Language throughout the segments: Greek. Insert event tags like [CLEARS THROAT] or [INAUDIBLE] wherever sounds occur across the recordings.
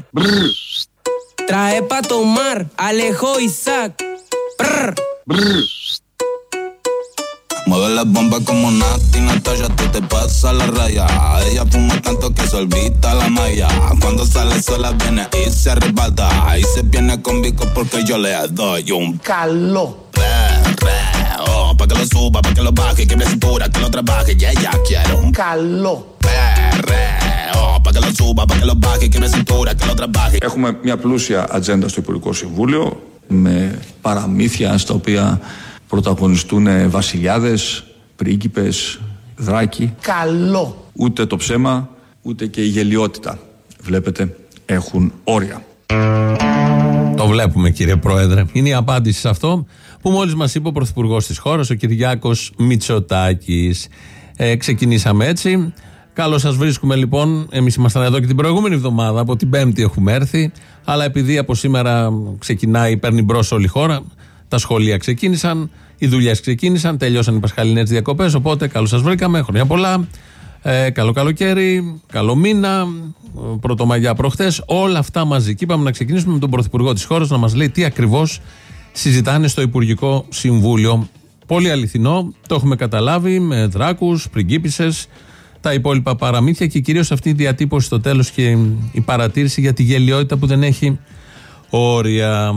tomar. Trae pa' tomar. Alejo Isaac. Brr. Brr. Mueve las bombas como Nati, Natalia, tú te pasas la raya. Ella fuma tanto que se olvida la malla. Cuando sale sola viene y se arrebata. Y se viene con bico porque yo le doy un calor. Perreo, pa' que lo suba, pa' que lo baje, que me cintura, que lo trabaje. Y ella quiere un calor. Perreo Pa' que lo suba, pa' que lo baje, que me cintura, que lo trabaje. Έχουμε μια πλούσια ατζέντα στο Υπουργικό Συμβούλιο με παραμύθια στα οποία πρωταγωνιστούν βασιλιάδες, πρίγκιπες, δράκοι. Καλό. Ούτε το ψέμα, ούτε και η γελιότητα. Βλέπετε, έχουν όρια. Το βλέπουμε κύριε Πρόεδρε. Είναι η απάντηση σε αυτό που μόλις μας είπε ο Πρωθυπουργός της χώρας, ο Κυριάκος Μητσοτάκης. Ε, ξεκινήσαμε έτσι. Καλώς σας βρίσκουμε λοιπόν. Εμείς ήμασταν εδώ και την προηγούμενη εβδομάδα. Από την Πέμπτη έχουμε έρθει. Αλλά επειδή από σήμερα ξεκινάει, παίρνει μπρος όλη η χώρα, τα σχολεία ξεκίνησαν, οι δουλειές ξεκίνησαν, τελειώσαν οι πασχαλινές διακοπές. Οπότε καλώς σας βρήκαμε. Χρόνια πολλά. Ε, καλό καλοκαίρι, καλό μήνα, ε, πρωτομαγιά προχθές. Όλα αυτά μαζί. Και είπαμε να ξεκινήσουμε με τον Πρωθυπουργό της χώρας να μας λέει τι ακριβώς συζητάνε στο Υπουργικό Συμβούλιο. Πολύ αληθινό, το έχουμε καταλάβει με δράκους, πριγκίπισες, τα υπόλοιπα παραμύθια και κυρίως αυτή η διατύπωση στο τέλος και η παρατήρηση για τη γελιότητα που δεν έχει όρια.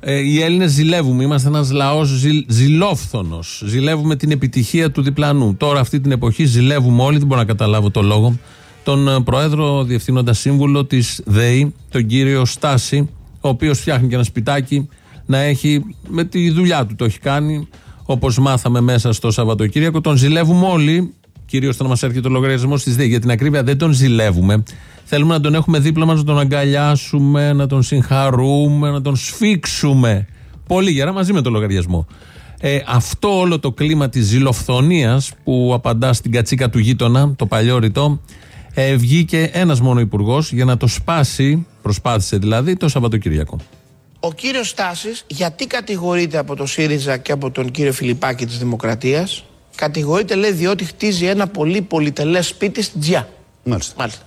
Ε, οι Έλληνες ζηλεύουμε. Είμαστε ένας λαός ζηλ, ζηλόφθονος. Ζηλεύουμε την επιτυχία του διπλανού. Τώρα, αυτή την εποχή, ζηλεύουμε όλοι. Δεν μπορώ να καταλάβω το λόγο. Τον ε, Πρόεδρο Διευθύνοντας Σύμβουλο της ΔΕΗ, τον κύριο Στάση, ο οποίος φτιάχνει και ένα σπιτάκι να έχει με τη δουλειά του το έχει κάνει. Όπως μάθαμε μέσα στο Σαββατοκύριακο, τον ζηλεύουμε όλοι. Κυρίως όταν μας έρχεται ο λογαριασμός της ΔΕΗ. Για την ακρίβεια, δεν τον ζηλεύουμε. Θέλουμε να τον έχουμε δίπλα μας, να τον αγκαλιάσουμε, να τον συγχαρούμε, να τον σφίξουμε. Πολύ γερά μαζί με τον λογαριασμό. Ε, αυτό όλο το κλίμα της ζηλοφθονίας που απαντά στην κατσίκα του γείτονα, το παλιό ρητό, ε, βγήκε ένας μόνο υπουργός για να το σπάσει, προσπάθησε δηλαδή, το Σαββατοκύριακο. Ο κύριος Στάσης γιατί κατηγορείται από το ΣΥΡΙΖΑ και από τον κύριο Φιλιππάκη της Δημοκρατίας; Κατηγορείται λέει διότι χτίζει ένα πολύ πολυτελές σπίτι στην Τζιά. Μάλιστα. Μάλιστα.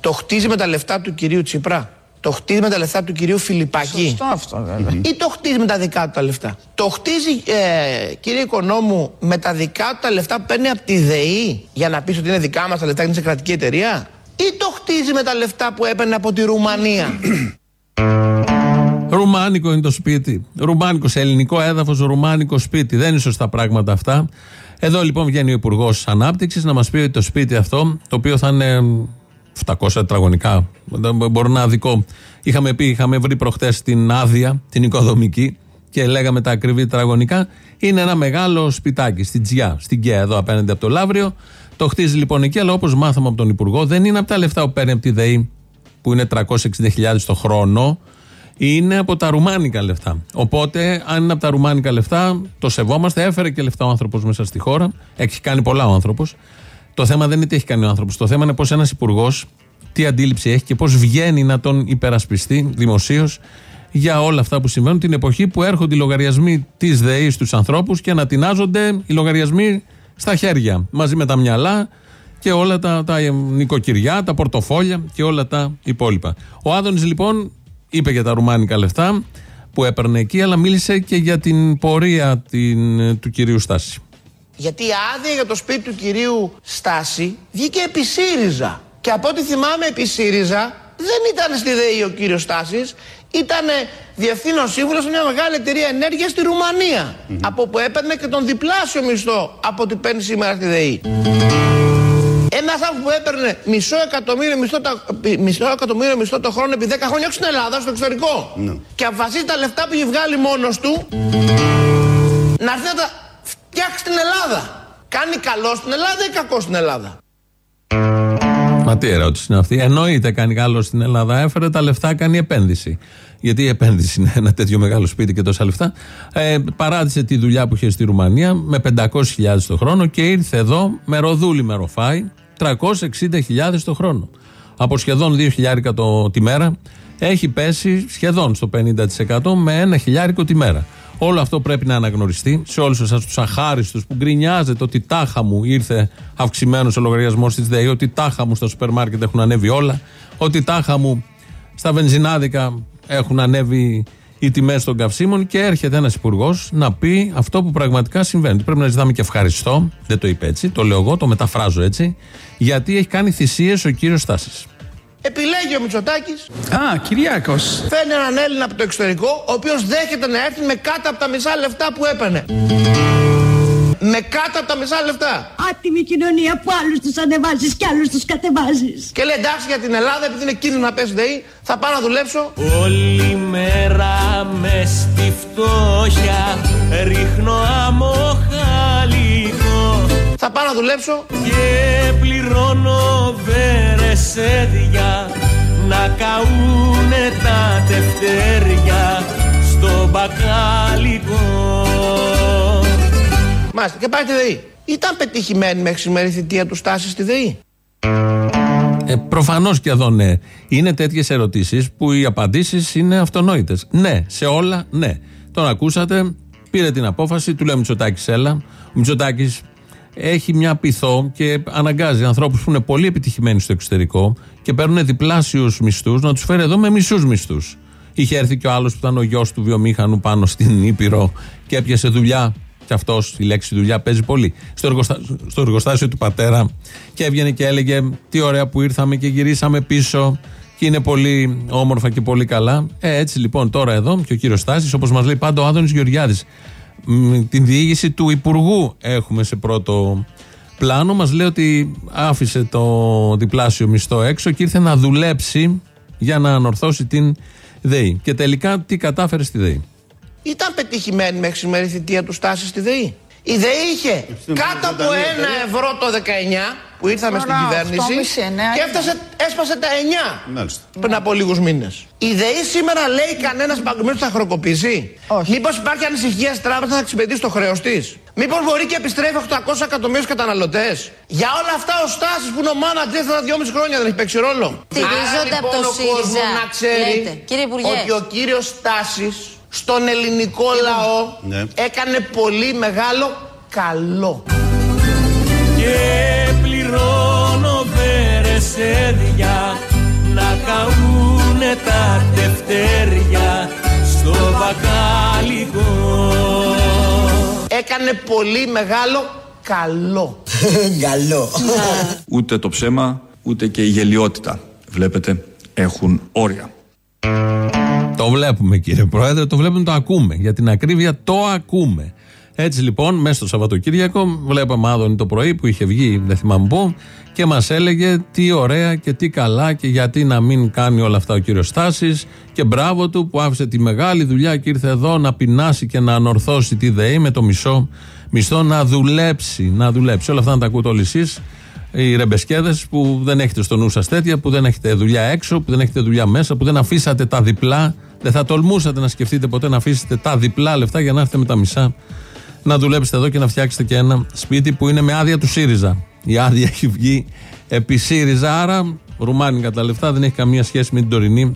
Το χτίζει με τα λεφτά του κυρίου Τσίπρα. Το χτίζει με τα λεφτά του κυρίου Φιλιππάκη. Σωστό αυτό βέβαια. Ή το χτίζει με τα δικά του τα λεφτά. Το χτίζει, ε, κύριε Οικονόμου, με τα δικά του τα λεφτά που παίρνει από τη ΔΕΗ για να πεις ότι είναι δικά μας τα λεφτά και είναι σε κρατική εταιρεία. Ή το χτίζει με τα λεφτά που έπαιρνε από τη Ρουμανία. [CLEARS THROAT] Ρουμάνικο είναι το σπίτι. Ρουμάνικο σε ελληνικό έδαφος, ρουμάνικο σπίτι. Δεν είναι σωστά πράγματα αυτά. Εδώ λοιπόν βγαίνει ο Υπουργός Ανάπτυξης να μας πει ότι το σπίτι αυτό, το οποίο θα είναι 700 τετραγωνικά, δεν μπορώ να αδικό. Είχαμε πει, είχαμε βρει προχτές την άδεια, την οικοδομική και λέγαμε τα ακριβή τετραγωνικά. Είναι ένα μεγάλο σπιτάκι στην Τζιά, στην Κέα, εδώ απέναντι από το Λαύριο. Το χτίζει λοιπόν εκεί, αλλά όπως μάθαμε από τον Υπουργό, δεν είναι από τα λεφτά που παίρνει από τη ΔΕΗ, που είναι 360.000 το χρόνο, είναι από τα ρουμάνικα λεφτά. Οπότε, αν είναι από τα ρουμάνικα λεφτά, το σεβόμαστε. Έφερε και λεφτά ο άνθρωπος μέσα στη χώρα. Έχει κάνει πολλά ο άνθρωπος. Το θέμα δεν είναι τι έχει κάνει ο άνθρωπος. Το θέμα είναι πώς ένας υπουργός, τι αντίληψη έχει και πώς βγαίνει να τον υπερασπιστεί δημοσίως για όλα αυτά που συμβαίνουν την εποχή που έρχονται οι λογαριασμοί της ΔΕΗ στους ανθρώπους και ανατινάζονται οι λογαριασμοί στα χέρια μαζί με τα μυαλά και όλα τα, τα νοικοκυριά, τα πορτοφόλια και όλα τα υπόλοιπα. Ο Άδωνης λοιπόν είπε για τα ρουμάνικα λεφτά που έπαιρνε εκεί, αλλά μίλησε και για την πορεία την, του κυρίου Στάση. Γιατί η άδεια για το σπίτι του κυρίου Στάση βγήκε επί ΣΥΡΙΖΑ. Και από ό,τι θυμάμαι επί ΣΥΡΙΖΑ δεν ήταν στη ΔΕΗ ο κύριος Στάσης, ήταν διευθύνων σύμβουλος σε μια μεγάλη εταιρεία ενέργειας στη ρουμανια Από που έπαιρνε και τον διπλάσιο μισθό από ό,τι παίρνει σήμερα στη ΔΕΗ. Ένας άνθρωπος που έπαιρνε μισό εκατομμύριο μισθό, τα, μισό εκατομμύριο μισθό το χρόνο επί 10 χρόνια, όχι στην Ελλάδα, στο εξωτερικό. Και αποφασίζει τα λεφτά που έχει βγάλει μόνος του να έρθει να τα φτιάξει στην Ελλάδα. Κάνει καλό στην Ελλάδα ή κακό στην Ελλάδα; Μα τι ερώτηση είναι αυτή. Εννοείται κάνει καλό στην Ελλάδα. Έφερε τα λεφτά, κάνει επένδυση. Γιατί η επένδυση είναι ένα τέτοιο μεγάλο σπίτι και τόσα λεφτά. Ε, παράτησε τη δουλειά που είχε στη Ρουμανία με 500.000 το χρόνο και ήρθε εδώ με ροδούλη με ροφάι 360.000 το χρόνο. Από σχεδόν 2.000 το, τη μέρα έχει πέσει σχεδόν στο 50% με ένα χιλιάρικο τη μέρα. Όλο αυτό πρέπει να αναγνωριστεί σε όλους εσάς τους αχάριστους που γκρινιάζετε ότι τάχα μου ήρθε αυξημένος ο λογαριασμός της ΔΕΗ, ότι τάχα μου στα σούπερ μάρκετ έχουν ανέβει όλα, ότι τάχα μου Στα βενζινάδικα έχουν ανέβει οι τιμές των καυσίμων και έρχεται ένας υπουργός να πει αυτό που πραγματικά συμβαίνει. Πρέπει να ζητάμε και ευχαριστώ. Δεν το είπε έτσι, το λέω εγώ, το μεταφράζω έτσι. Γιατί έχει κάνει θυσίες ο κύριος Στάσης. Επιλέγει ο Μητσοτάκης. Α, Κυριάκος. Φέρνει έναν Έλληνα από το εξωτερικό, ο οποίος δέχεται να έρθει με κάτω από τα μισά λεφτά που έπαιρνε. Με κάτω από τα μισά λεφτά. Άτιμη κοινωνία που άλλους τους ανεβάζεις και άλλους τους κατεβάζεις. Και λέει εντάξει για την Ελλάδα, επειδή είναι κίνδυνο να πέσει ΔΕΗ, θα πάω να δουλέψω. Όλη μέρα μες στη φτώχεια ρίχνω αμοχαλικό Θα πάω να δουλέψω. και πληρώνω βερεσέδια να καούνε τα τευτέρια στο μπακάλικο. Μάλιστα, και πάει τη ΔΕΗ. Ήταν πετυχημένη μέχρι σήμερα η θητεία του Στάση στη ΔΕΗ. Ε, Προφανώς και εδώ ναι. Είναι τέτοιες ερωτήσεις που οι απαντήσεις είναι αυτονόητες. Ναι, σε όλα ναι. Τον ακούσατε, πήρε την απόφαση, του λέει ο Μητσοτάκης, έλα. Ο Μητσοτάκης έχει μια πειθό και αναγκάζει ανθρώπους που είναι πολύ επιτυχημένοι στο εξωτερικό και παίρνουν διπλάσιους μισθούς να τους φέρει εδώ με μισούς μισθούς. Είχε έρθει και ο άλλος που ήταν ο γιος του βιομήχανου πάνω στην Ήπειρο και έπιασε δουλειά. Και αυτός η λέξη δουλειά παίζει πολύ. Στο, εργοστα... στο εργοστάσιο του πατέρα και έβγαινε και έλεγε Τι ωραία που ήρθαμε και γυρίσαμε πίσω. Και είναι πολύ όμορφα και πολύ καλά. Ε, έτσι λοιπόν τώρα εδώ και ο κύριος Στάσης, όπως μας λέει πάντα ο Άδωνης Γεωργιάδης, την διήγηση του Υπουργού έχουμε σε πρώτο πλάνο. Μας λέει ότι άφησε το διπλάσιο μισθό έξω και ήρθε να δουλέψει για να ανορθώσει την ΔΕΗ. Και τελικά τι κατάφερε στη ΔΕΗ; Ήταν πετυχημένη μέχρι σήμερα η θητεία του Στάση στη ΔΕΗ. Η ΔΕΗ είχε κάτω από ένα ευρώ το 19 που ήρθαμε στην Τώρα, κυβέρνηση 8,5, ναι. και έφτασε, έσπασε τα 9 Μάλιστα. πριν από λίγους μήνες. Η ΔΕΗ σήμερα λέει κανένας παγκοσμίως θα χρεοκοπήσει. Όχι. Μήπως υπάρχει ανησυχία στην τράπεζα θα ξυπηρετήσει το χρέος της. Μήπως μπορεί και επιστρέφει 800 εκατομμύρια καταναλωτές. Για όλα αυτά ο Στάσης που είναι ο μάνατζερ θα 2,5 χρόνια δεν έχει παίξει ρόλο. Στηρίζονται Άρα, από το λοιπόν, ο ΣΥΡΙΖΑ. κόσμος να ξέρει Λέτε, κύριε Υπουργέ. ότι ο κύριος Στάσης στον ελληνικό λαό Ναι. έκανε πολύ μεγάλο καλό. και πληρώνω βερεσέδια να καούνε τα τευτέρια στο μπακάλικο. Έκανε πολύ μεγάλο [LAUGHS] καλό. Ούτε το ψέμα, ούτε και η γελιότητα, βλέπετε, έχουν όρια. Το βλέπουμε κύριε Πρόεδρε, το βλέπουμε, το ακούμε. Για την ακρίβεια το ακούμε. Έτσι λοιπόν, μέσα στο Σαββατοκύριακο, βλέπαμε Άδωνη το πρωί που είχε βγει, δεν θυμάμαι πού, και μας έλεγε τι ωραία και τι καλά και γιατί να μην κάνει όλα αυτά ο κύριος Στάσης. Και μπράβο του που άφησε τη μεγάλη δουλειά και ήρθε εδώ να πεινάσει και να ανορθώσει τη ΔΕΗ με το μισό μισθό να δουλέψει. Να δουλέψει. Όλα αυτά να τα ακούτε όλοι εσείς οι ρεμπεσκέδες που δεν έχετε στο νου σας τέτοια, που δεν έχετε δουλειά έξω, που δεν έχετε δουλειά μέσα, που δεν αφήσατε τα διπλά. Δεν θα τολμούσατε να σκεφτείτε ποτέ να αφήσετε τα διπλά λεφτά για να έρθετε με τα μισά να δουλέψετε εδώ και να φτιάξετε και ένα σπίτι που είναι με άδεια του ΣΥΡΙΖΑ. Η άδεια έχει βγει επί ΣΥΡΙΖΑ, άρα ρουμάνικα τα λεφτά δεν έχει καμία σχέση με την τωρινή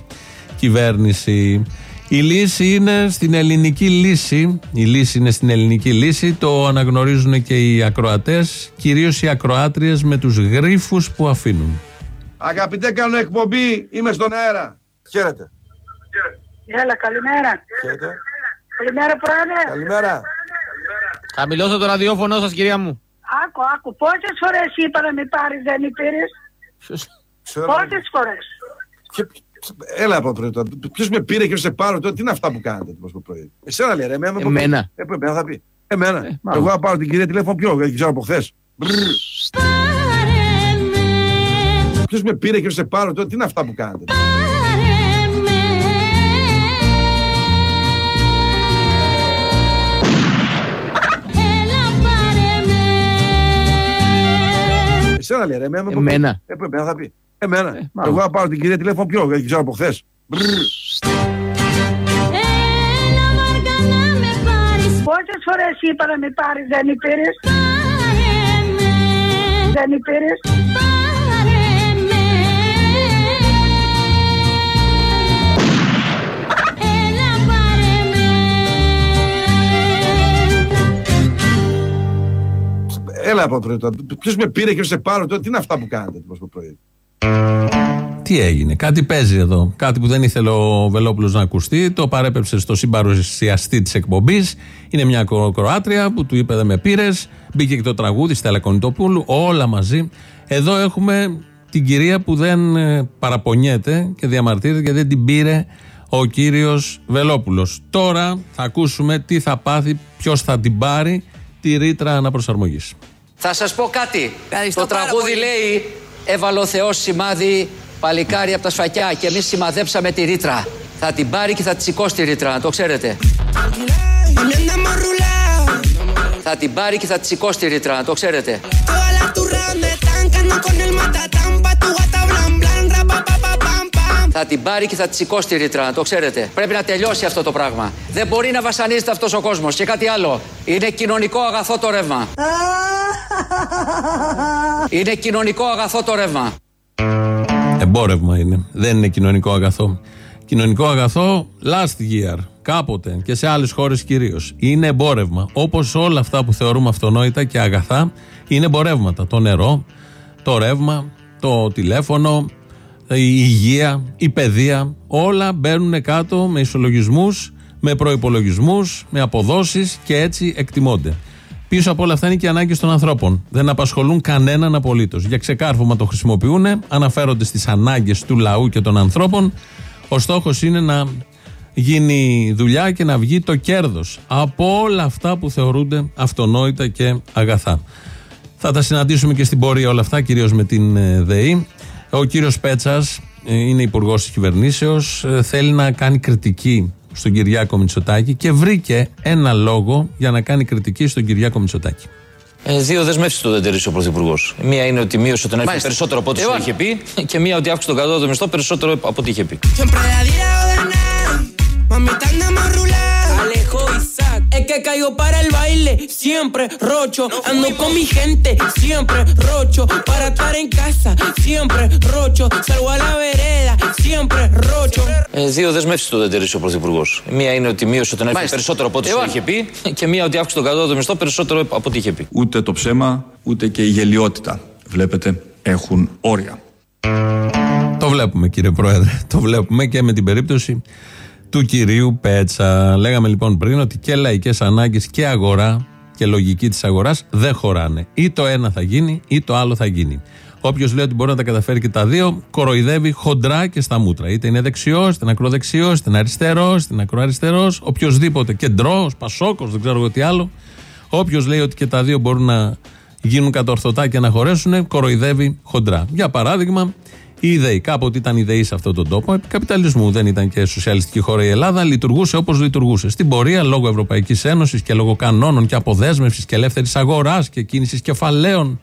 κυβέρνηση. Η λύση είναι στην ελληνική λύση. Η λύση είναι στην ελληνική λύση. Το αναγνωρίζουν και οι ακροατές, κυρίως οι ακροάτριες με τους γρήφου που αφήνουν. Αγαπητέ, κάνω εκπομπή, είμαι στον αέρα. Χαίρετε. Έλα, καλημέρα. Χαίρετε. Καλημέρα, πρόεδρε. Καλημέρα. Χαμηλώστε το ραδιόφωνο σας κυρία μου. Άκου, άκου. Πόσες φορές είπα να με πάρεις, δεν με πήρε. Πόσες φορές; Έλα από πρωί τώρα. Ποιος με πήρε και σε πάρω τώρα, τι είναι αυτά που κάνετε το το πρωί. Εσένα λέει, ρε, εμένα. Εμένα. Ε, εμένα θα πει. Εμένα. μάλλον. Εγώ θα πάρω την κυρία τηλέφωνο πιο, γιατί ξέρω από χθες. Ποιος με πήρε και σε πάρω τώρα, τι είναι αυτά που κάνετε. Εσένα λέει, ρε, εμένα. Εμένα. Ε, εμένα θα πει. Εμένα. μάλλον. Εγώ θα πάρω την κυρία τηλέφωνο πιο, γιατί ξέρω από χθες. Πόσες φορές είπα να με πάρεις, δεν με πήρε. Δεν με πήρε. Έλα από πρωί τώρα. Ποιος με πήρε και σε πάρω τώρα, τι είναι αυτά που κάνετε το πρωί; Τι έγινε, κάτι παίζει εδώ. Κάτι που δεν ήθελε ο Βελόπουλος να ακουστεί. Το παρέπεψε στο συμπαρουσιαστή της εκπομπής. Είναι μια Κρο- Κροάτρια που του είπε δεν με πήρες. Μπήκε και το τραγούδι Στέλλα Κονιτοπούλου. Όλα μαζί. Εδώ έχουμε την κυρία που δεν ε, παραπονιέται και διαμαρτύρεται γιατί δεν την πήρε ο κύριος Βελόπουλος. Τώρα θα ακούσουμε τι θα πάθει, ποιος θα την πάρει τη ρήτρα αναπροσαρμογής. Θα σας πω κάτι. το τραγούδι λέει «Έβαλε ο Θεός σημάδι παλικάρι από τα σφακιά και εμείς σημαδέψαμε τη ρήτρα». Θα την πάρει και θα τη σηκώσει τη ρήτρα, να το ξέρετε. Θα την πάρει και θα τη σηκώσει τη ρήτρα, να το ξέρετε. Θα την πάρει και θα τη σηκώσει τη ρήτρα, να το ξέρετε. Πρέπει να τελειώσει αυτό το πράγμα. Δεν μπορεί να βασανίζεται αυτός ο κόσμος. Και κάτι άλλο. Είναι κοινωνικό αγαθό το ρεύμα. [LAUGHS] Είναι κοινωνικό αγαθό το ρεύμα. Εμπόρευμα είναι. Δεν είναι κοινωνικό αγαθό. Κοινωνικό αγαθό last year. Κάποτε και σε άλλες χώρες κυρίως. Είναι εμπόρευμα. Όπως όλα αυτά που θεωρούμε αυτονόητα και αγαθά είναι εμπορεύματα. Το νερό, το ρεύμα, το τηλέφωνο, η υγεία, η παιδεία. Όλα μπαίνουν κάτω με ισολογισμούς, με προπολογισμού, με αποδόσεις και έτσι εκτιμώνται. Πίσω από όλα αυτά είναι και οι ανάγκες των ανθρώπων. Δεν απασχολούν κανέναν απολύτως. Για ξεκάρφωμα το χρησιμοποιούν, αναφέρονται στις ανάγκες του λαού και των ανθρώπων. Ο στόχος είναι να γίνει δουλειά και να βγει το κέρδος από όλα αυτά που θεωρούνται αυτονόητα και αγαθά. Θα τα συναντήσουμε και στην πορεία όλα αυτά, κυρίως με την ε, ΔΕΗ. Ο κύριος Πέτσας είναι υπουργός της κυβερνήσεως. Θέλει να κάνει κριτική στον Κυριάκο Μητσοτάκη και βρήκε ένα λόγο για να κάνει κριτική στον Κυριάκο Μητσοτάκη. Ε, δύο δεσμεύσεις του δεν τηρήσει ο Πρωθυπουργός. Μία είναι ότι μείωσε τον ΕΦ Μάλιστα. περισσότερο από ό,τι Εγώ- σου είχε πει και μία ότι αύξησε τον κατώτατο μισθό περισσότερο από ό,τι είχε πει. Alejo Isaac. Es que caigo para el baile, siempre rocho. Ando con mi gente, siempre rocho. Para estar en casa, siempre rocho. Salgo a la vereda, siempre rocho. Ε, δύο δεσμεύσεις του δεν τηρήσει ο Πρωθυπουργός. Μία είναι ότι μείωσε τον ΕΦ Μάλιστα. περισσότερο από ό,τι Εγώ- σου είχε πει και μία ότι αύξησε τον κατώτατο μισθό περισσότερο από ό,τι είχε πει. Ούτε το ψέμα, ούτε και η γελιότητα, βλέπετε, έχουν όρια. Το βλέπουμε κύριε Πρόεδρε. Το βλέπουμε και με την περίπτωση του κυρίου Πέτσα. Λέγαμε λοιπόν πριν ότι και λαϊκές ανάγκες και αγορά και λογική της αγοράς δεν χωράνε. Ή το ένα θα γίνει ή το άλλο θα γίνει. Όποιος λέει ότι μπορεί να τα καταφέρει και τα δύο, κοροϊδεύει χοντρά και στα μούτρα. Είτε είναι δεξιός, είτε είναι ακροδεξιός, είτε είναι αριστερός, είτε είναι ακροαριστερός, οποιοδήποτε. Κεντρός, πασόκος, δεν ξέρω εγώ τι άλλο. Όποιος λέει ότι και τα δύο μπορούν να γίνουν κατορθωτά και να χωρέσουν, κοροϊδεύει χοντρά. Για παράδειγμα, η ΔΕΗ. Κάποτε ήταν η ΔΕΗ σε αυτόν τον τόπο. Επί καπιταλισμού δεν ήταν και σοσιαλιστική χώρα η Ελλάδα. Λειτουργούσε όπως λειτουργούσε. Στην πορεία, λόγω Ευρωπαϊκής Ένωσης και λόγω κανόνων και αποδέσμευσης και ελεύθερης αγοράς και κίνησης κεφαλαίων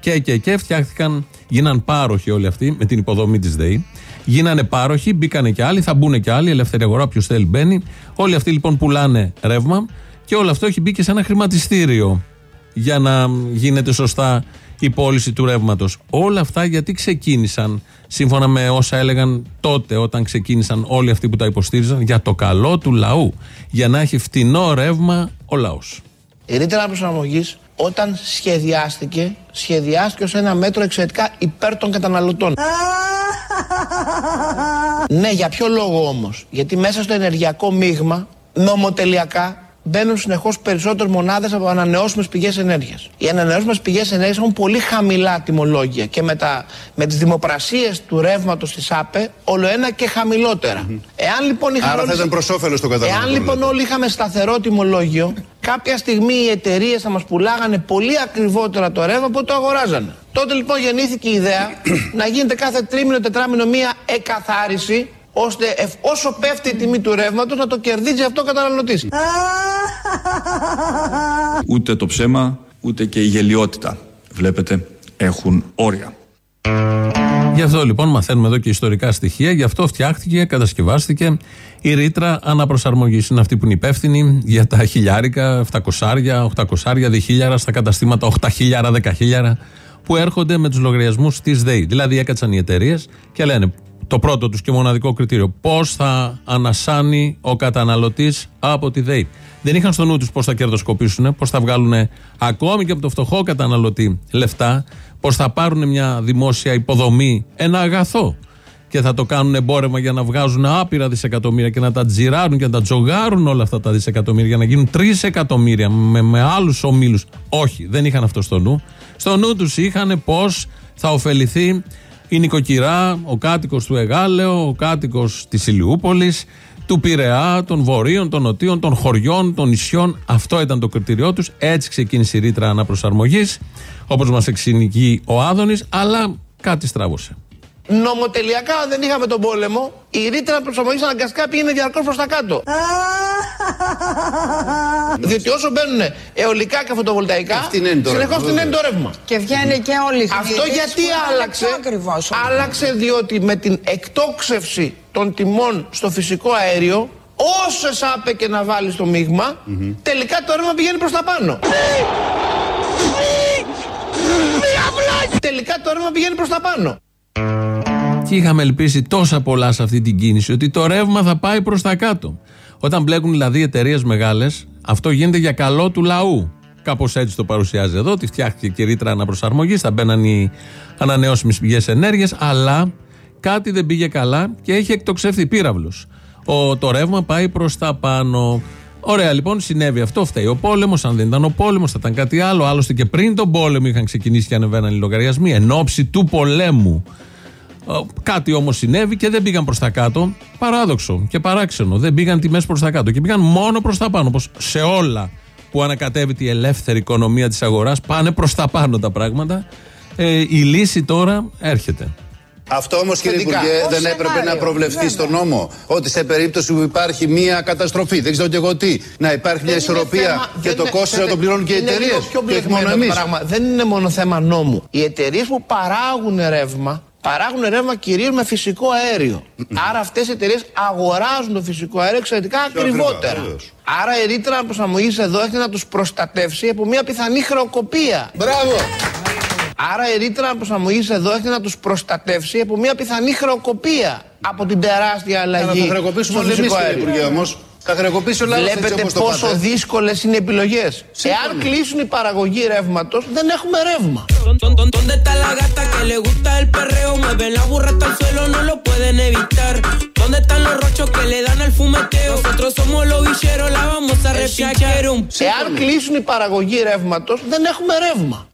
και, και, και φτιάχτηκαν, γίναν πάροχοι όλοι αυτοί με την υποδομή της ΔΕΗ. Γίνανε πάροχοι, μπήκανε και άλλοι, θα μπουν και άλλοι. Ελεύθερη αγορά, όποιος θέλει μπαίνει. Όλοι αυτοί λοιπόν πουλάνε ρεύμα και όλο αυτό έχει μπει και σε ένα χρηματιστήριο για να γίνεται σωστά η πώληση του ρεύματος. Όλα αυτά γιατί ξεκίνησαν, σύμφωνα με όσα έλεγαν τότε όταν ξεκίνησαν όλοι αυτοί που τα υποστήριζαν, για το καλό του λαού. Για να έχει φτηνό ρεύμα ο λαός. Η ρήτρα προσαρμογής όταν σχεδιάστηκε, σχεδιάστηκε ως ένα μέτρο εξαιρετικά υπέρ των καταναλωτών. [LAUGHS] ναι, για ποιο λόγο όμως; Γιατί μέσα στο ενεργειακό μείγμα, νομοτελειακά, μπαίνουν συνεχώς περισσότερε μονάδες από ανανεώσιμες πηγές ενέργειας. Οι ανανεώσιμες πηγές ενέργειας έχουν πολύ χαμηλά τιμολόγια και με, τα, με τις δημοπρασίες του ρεύματος της ΑΠΕ όλο ένα και χαμηλότερα. Εάν λοιπόν είχαμε Άρα θα όλοι- ήταν προς όφελος των καταναλωτών, Εάν λοιπόν λέτε. όλοι είχαμε σταθερό τιμολόγιο, κάποια στιγμή οι εταιρείες θα μας πουλάγανε πολύ ακριβότερα το ρεύμα από ό,τι το αγοράζανε. Τότε λοιπόν γεννήθηκε η ιδέα να γίνεται κάθε τρίμηνο, τετράμινο μία εκαθάριση ώστε εφ- όσο πέφτει η τιμή του ρεύματος να το κερδίζει αυτό ο καταναλωτής. [LAUGHS] Ούτε το ψέμα, ούτε και η γελιότητα, βλέπετε, έχουν όρια. Γι' αυτό λοιπόν μαθαίνουμε εδώ και ιστορικά στοιχεία, γι' αυτό φτιάχτηκε, κατασκευάστηκε η ρήτρα αναπροσαρμογής. Είναι αυτή που είναι υπεύθυνη για τα χιλιάρικα, 700, 800, διχίλιαρα στα καταστήματα 8 χιλιάρα, 10 χιλιάρα που έρχονται με τους λογαριασμούς της ΔΕΗ. Δηλαδή έκατσαν οι εταιρείες και λένε το πρώτο τους και μοναδικό κριτήριο. Πώς θα ανασάνει ο καταναλωτής από τη ΔΕΗ. Δεν είχαν στο νου τους πώς θα κερδοσκοπήσουν, πώς θα βγάλουν ακόμη και από το φτωχό καταναλωτή λεφτά, πώς θα πάρουν μια δημόσια υποδομή, ένα αγαθό και θα το κάνουν εμπόρευμα για να βγάζουν άπειρα δισεκατομμύρια και να τα τζιράρουν και να τα τζογάρουν όλα αυτά τα δισεκατομμύρια για να γίνουν τρει εκατομμύρια με, με άλλους ομίλους. Όχι, δεν είχαν αυτό στο νου. Στο νου τους είχαν πώς θα ωφεληθεί η νοικοκυρά, ο κάτοικος του Εγάλεο, ο κάτοικος της Ηλιούπολης, του Πειραιά, των Βορείων, των Νοτίων, των χωριών, των νησιών. Αυτό ήταν το κριτηριό τους. Έτσι ξεκίνησε η ρήτρα αναπροσαρμογής, όπως μας εξηγεί ο Άδωνης, αλλά κάτι στράβωσε. Νομοτελειακά, αν δεν είχαμε τον πόλεμο, η ρήτρα προσαρμογής αναγκαστικά πήγαινε διαρκώς προς τα κάτω. [LAUGHS] Διότι όσο μπαίνουν αιωλικά και φωτοβολταϊκά, συνεχώς φτηνένει το ρεύμα. Και βγαίνει και όλη η Αυτό γιατί άλλαξε; Άλλαξε διότι με την εκτόξευση των τιμών στο φυσικό αέριο, όσες άπε και να βάλει στο μείγμα, τελικά το ρεύμα πηγαίνει προς τα πάνω. Τελικά το ρεύμα πηγαίνει προς τα πάνω. Και είχαμε ελπίσει τόσα πολλά σε αυτή την κίνηση ότι το ρεύμα θα πάει προς τα κάτω. Όταν μπλέκουν δηλαδή εταιρείες μεγάλες, αυτό γίνεται για καλό του λαού. Κάπως έτσι το παρουσιάζει εδώ, ότι φτιάχτηκε και ρήτρα αναπροσαρμογής, θα μπαίναν οι ανανεώσιμες πηγές ενέργειας, αλλά κάτι δεν πήγε καλά και έχει εκτοξεύθει πύραυλος. Το ρεύμα πάει προς τα πάνω. Ωραία, λοιπόν, συνέβη αυτό. Φταίει ο πόλεμος. Αν δεν ήταν ο πόλεμος, θα ήταν κάτι άλλο. Άλλωστε και πριν τον πόλεμο είχαν ξεκινήσει και ανεβαίναν οι λογαριασμοί. Εν ώψη του πολέμου. Ε, Κάτι όμως συνέβη και δεν πήγαν προς τα κάτω. Παράδοξο και παράξενο. Δεν πήγαν τιμέ προς τα κάτω και πήγαν μόνο προς τα πάνω. Όπως σε όλα που ανακατεύεται η ελεύθερη οικονομία της αγοράς, πάνε προς τα πάνω τα πράγματα. Ε, η λύση τώρα έρχεται. Αυτό όμως, κύριε Θετικά. Υπουργέ, Ως δεν έπρεπε σενάριο. να προβλεφθεί στο νόμο. Ότι σε περίπτωση που υπάρχει μία καταστροφή, δεν ξέρω και εγώ τι, να υπάρχει μια Δεν είναι ισορροπία θέμα- και δεν το είναι- κόστος να ξέρετε, το πληρώνουν και οι είναι εταιρείες. λίγο πιο Και όχι μόνο μπλεκμένο το εμείς. πράγμα. Δεν είναι μόνο θέμα νόμου. Οι εταιρείες που παράγουν ρεύμα, παράγουν ρεύμα κυρίως με φυσικό αέριο. Άρα αυτές οι εταιρείες αγοράζουν το φυσικό αέριο εξαιρετικά ακριβότερα. βεβαίως. Άρα η ρήτρα προσαρμογή εδώ έχει να τους προστατεύσει από μια πιθανή χρεοκοπία. Μπράβο! Άρα η ρήτρα προσαρμογή εδώ έχει να τους προστατεύσει από μια πιθανή χρεοκοπία από την τεράστια Αλλά αλλαγή. θα χρεοκοπήσουμε στο όλοι εμείς, φυσικό κύριε αέριο. Υπουργέ, όμως. Θα χρεοκοπήσει ο λαός έτσι Βλέπετε όπως το πόσο πάτε. δύσκολες είναι οι επιλογές. Εάν κλείσουν η παραγωγή ρεύματος, δεν έχουμε ρεύμα. ¿Dónde está la gata que le gusta el perreo? Mueve la burra hasta el suelo, no lo pueden evitar. ¿Dónde están los rochos que le dan al fumeteo? Nosotros somos los villeros, la vamos a repichar. Εάν κλείσουν η παραγωγή ρεύματος, δεν έχουμε ρεύμα.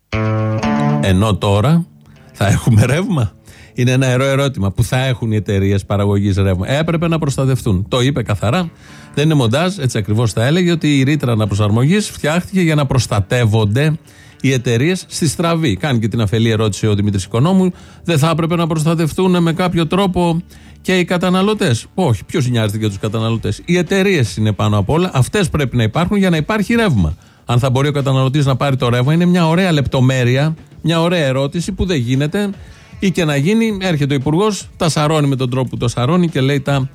Ενώ τώρα θα έχουμε ρεύμα; Είναι ένα ερώ ερώτημα που θα έχουν οι εταιρείες παραγωγής ρεύμα; Έπρεπε να προστατευτούν. Το είπε καθαρά. Δεν είναι μοντάζ, έτσι ακριβώς τα έλεγε, ότι η ρήτρα αναπροσαρμογής φτιάχτηκε για να προστατεύονται οι εταιρείες στη στραβή. Κάνει και την αφελή ερώτηση ο Δημήτρης Οικονόμου. Δεν θα έπρεπε να προστατευτούν με κάποιο τρόπο και οι καταναλωτές; Όχι, ποιος νοιάζεται για τους καταναλωτές. Οι εταιρείες είναι πάνω απ' όλα. Αυτές πρέπει να υπάρχουν για να υπάρχει ρεύμα. Αν θα μπορεί ο καταναλωτής να πάρει το ρεύμα, είναι μια ωραία λεπτομέρεια, μια ωραία ερώτηση που δεν γίνεται ή και να γίνει. Έρχεται ο Υπουργός, τα σαρώνει με τον τρόπο που το σαρώνει και λέει τα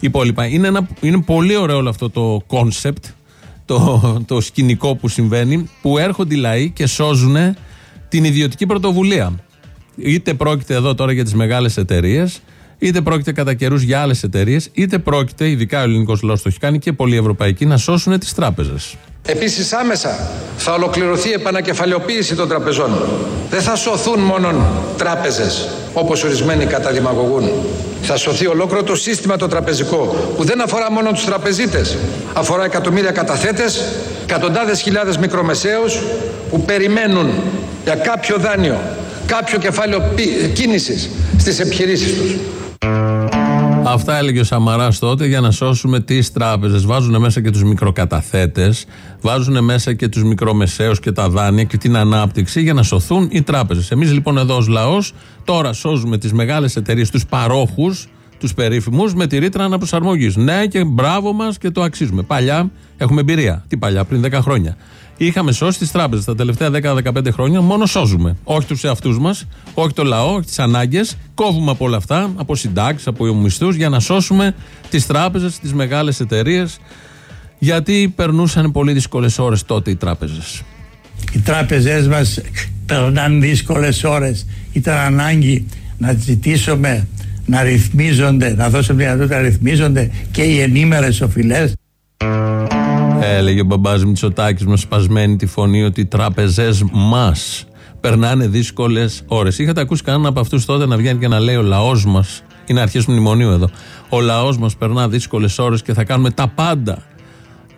υπόλοιπα. Είναι, ένα, είναι πολύ ωραίο όλο αυτό το concept, το, το σκηνικό που συμβαίνει, που έρχονται οι λαοί και σώζουν την ιδιωτική πρωτοβουλία. Είτε πρόκειται εδώ τώρα για τις μεγάλες εταιρείες, είτε πρόκειται κατά καιρούς για άλλες εταιρείες, είτε πρόκειται, ειδικά ο ελληνικός λαός το έχει κάνει και πολλοί ευρωπαϊκοί, να σώσουν τις τράπεζες. Επίσης άμεσα θα ολοκληρωθεί η επανακεφαλαιοποίηση των τραπεζών. Δεν θα σωθούν μόνο τράπεζες, όπως ορισμένοι καταδημαγωγούν. Θα σωθεί ολόκληρο το σύστημα το τραπεζικό, που δεν αφορά μόνο τους τραπεζίτες. Αφορά εκατομμύρια καταθέτες, εκατοντάδες χιλιάδες μικρομεσαίους που περιμένουν για κάποιο δάνειο, κάποιο κεφάλαιο πι- κίνησης στις επιχειρήσεις τους. Αυτά έλεγε ο Σαμαράς τότε για να σώσουμε τις τράπεζες. Βάζουν μέσα και τους μικροκαταθέτες, βάζουν μέσα και τους μικρομεσαίους και τα δάνεια και την ανάπτυξη για να σωθούν οι τράπεζες. Εμείς λοιπόν εδώ ως λαός τώρα σώζουμε τις μεγάλες εταιρείες, τους παρόχους, τους περίφημους, με τη ρήτρα αναπροσαρμογής. Ναι, και μπράβο μας και το αξίζουμε. Παλιά έχουμε εμπειρία. Τι παλιά, πριν 10 χρόνια. Είχαμε σώσει τις τράπεζες τα τελευταία 10-15 χρόνια, μόνο σώζουμε. Όχι τους εαυτούς μας, όχι το λαό, όχι τις ανάγκες. Κόβουμε από όλα αυτά, από συντάξεις, από μισθού, για να σώσουμε τις τράπεζες, τις μεγάλες εταιρείες. Γιατί περνούσαν πολύ δύσκολες ώρες τότε οι τράπεζες. Οι τράπεζές μας περνάνε δύσκολες ώρες. Ήταν ανάγκη να ζητήσουμε να ρυθμίζονται, να δώσουμε δυνατότητα να ρυθμίζονται και οι ενήμερες οφειλές. Έλεγε ο μπαμπάς Μητσοτάκης με σπασμένη τη φωνή ότι οι τράπεζες μας περνάνε δύσκολες ώρες. Είχατε ακούσει κανέναν από αυτούς τότε να βγαίνει και να λέει ο λαός μας Είναι αρχές μνημονίου εδώ. Ο λαός μας περνά δύσκολες ώρες και θα κάνουμε τα πάντα